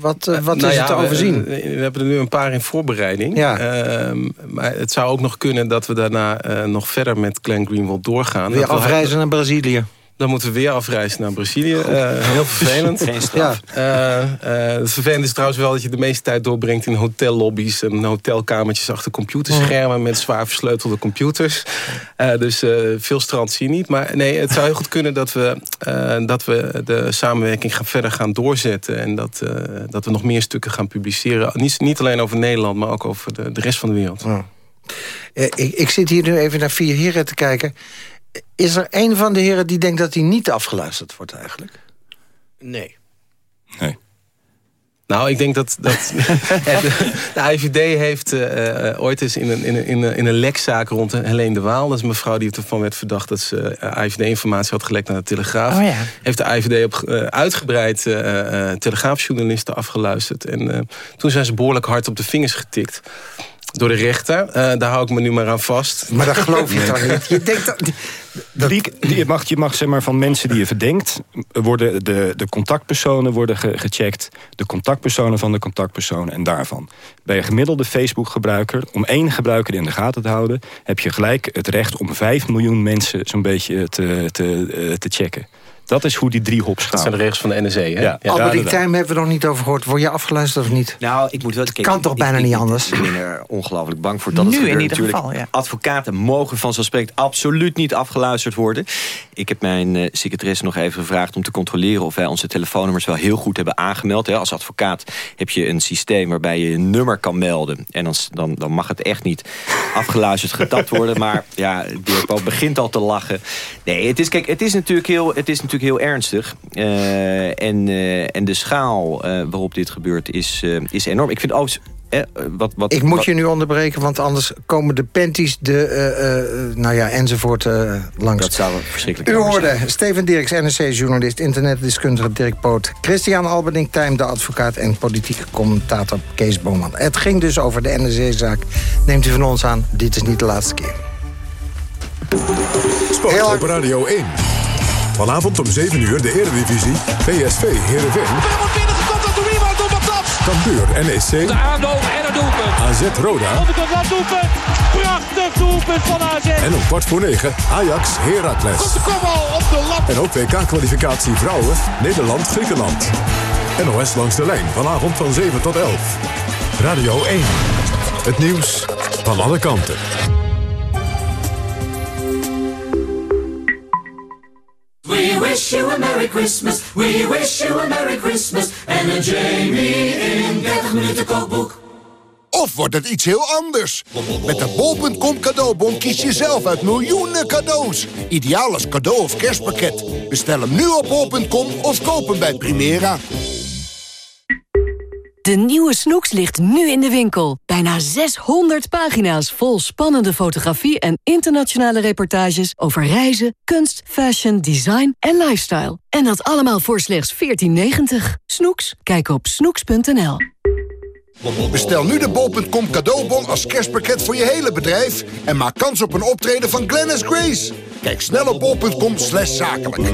wat, wat nou is ja, het te overzien? We, we, hebben er nu een paar in voorbereiding. Ja. Ehm, maar het zou ook nog kunnen dat we daarna nog verder met Glenn Greenwald doorgaan. Weer afreizen naar Brazilië. Dan moeten we weer afreizen naar Brazilië. Uh, heel <laughs> vervelend. Geen straf. Ja. Uh, uh, het vervelende is trouwens wel dat je de meeste tijd doorbrengt... in hotellobby's en hotelkamertjes achter computerschermen... met zwaar versleutelde computers. dus veel strand zie je niet. Maar nee, het zou heel goed kunnen dat we, dat we de samenwerking gaan verder gaan doorzetten... en dat, dat we nog meer stukken gaan publiceren. Niet, niet alleen over Nederland, maar ook over de, de rest van de wereld. Ja. Ik, ik zit hier nu even naar vier heren te kijken... Is er een van de heren die denkt dat hij niet afgeluisterd wordt eigenlijk? Nee. Nee. Nou, ik denk dat, dat <laughs> <laughs> de, IVD heeft uh, ooit eens in een, in, een, in een lekzaak rond Helene de Waal... dat is een mevrouw die ervan werd verdacht dat ze uh, IVD-informatie had gelekt naar de Telegraaf... Oh ja. heeft de IVD op, uh, uitgebreid Telegraafjournalisten afgeluisterd. En toen zijn ze behoorlijk hard op de vingers getikt door de rechter. Uh, daar hou ik me nu maar aan vast. Maar dat geloof je toch niet? Je denkt dat... dat... Die, je mag, je mag zeg maar, van mensen die je verdenkt... worden de, de contactpersonen worden ge, gecheckt. De contactpersonen van de contactpersonen en daarvan. Bij een gemiddelde Facebook-gebruiker... om één gebruiker in de gaten te houden... heb je gelijk het recht om 5 miljoen mensen zo'n beetje te, te, te checken. Dat is hoe die drie hops gaan. Dat zijn de regels van de NSE, hè? Ja. ja. Albert ja, Time hebben we nog niet over gehoord. Word je afgeluisterd of niet? Nou, ik moet wel... Kijk, kan toch bijna ik, niet anders? Ik ben er ongelooflijk bang voor dat nu het gebeurt. in ieder Natuurlijk, geval, ja. Advocaten mogen vanzelfsprekend absoluut niet afgeluisterd worden. Ik heb mijn uh, secretaresse nog even gevraagd om te controleren... of wij onze telefoonnummers wel heel goed hebben aangemeld. Hè. Als advocaat heb je een systeem waarbij je een nummer kan melden. En dan, dan, dan mag het echt niet afgeluisterd getapt worden. Maar ja, Dirk begint al te lachen. Nee, het is, kijk, het is natuurlijk heel, het is natuurlijk heel ernstig. Uh, en, uh, en de schaal uh, waarop dit gebeurt is, is enorm. Ik vind ook... wat, wat, ik moet wat, je nu onderbreken, want anders komen de panties, de, nou ja, enzovoort langs. Dat zou verschrikkelijk U hoorde Steven Dirks, NRC-journalist, internetdeskundige Dirk Poot... Christian Alberding Tijm, de advocaat en politieke commentator Kees Boman. Het ging dus over de NRC-zaak. Neemt u van ons aan, dit is niet de laatste keer. Sport op Radio 1. Vanavond om 7 uur de Eredivisie. PSV Heerenveen. Er wordt binnengekopt Riewoud door Matas. Cambuur NEC. De aanloop en het doelpunt. AZ Roda. Onderkant wat doelpunt. Prachtig doelpunt van AZ. En om kwart voor negen Ajax Heracles. Komt de kopbal op de lat. En ook WK-kwalificatie vrouwen Nederland-Griekenland. NOS langs de lijn vanavond van 7 tot 11. Radio 1. Het nieuws van alle kanten. You a Merry Christmas. We wish you a Merry Christmas. En een Jamie in 30 minuten kookboek. Of wordt het iets heel anders? Met de bol.com cadeaubon kies je zelf uit miljoenen cadeaus. Ideaal als cadeau of kerstpakket. Bestel hem nu op bol.com of koop hem bij Primera. De nieuwe Snoeks ligt nu in de winkel. Bijna 600 pagina's vol spannende fotografie en internationale reportages over reizen, kunst, fashion, design en lifestyle. En dat allemaal voor slechts 14,90. Snoeks? Kijk op snoeks.nl. Bestel nu de bol.com cadeaubon als kerstpakket voor je hele bedrijf... en maak kans op een optreden van Glennis Grace. Kijk snel op bol.com zakelijk.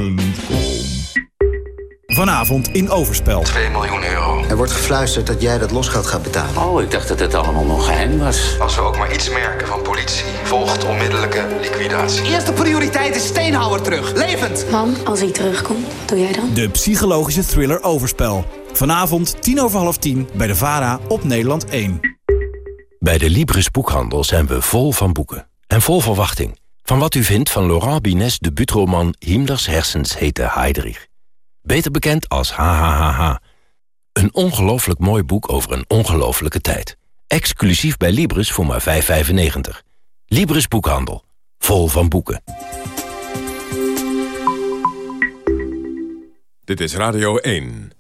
Vanavond in Overspel. 2 miljoen euro. Er wordt gefluisterd dat jij dat losgeld gaat betalen. Oh, ik dacht dat het allemaal nog geheim was. Als we ook maar iets merken van politie, volgt onmiddellijke liquidatie. Eerste prioriteit is Steenhouwer terug. Levend! Mam, als hij terugkomt, wat doe jij dan? De psychologische thriller Overspel. Vanavond tien over half tien bij de VARA op Nederland 1. Bij de Libris Boekhandel zijn we vol van boeken. En vol verwachting. Van wat u vindt van Laurent Binès debuutroman Himmlers hersens heten Heydrich. Beter bekend als HHHH. Een ongelooflijk mooi boek over een ongelooflijke tijd. Exclusief bij Libris voor maar 5,95. Libris Boekhandel. Vol van boeken. Dit is Radio 1.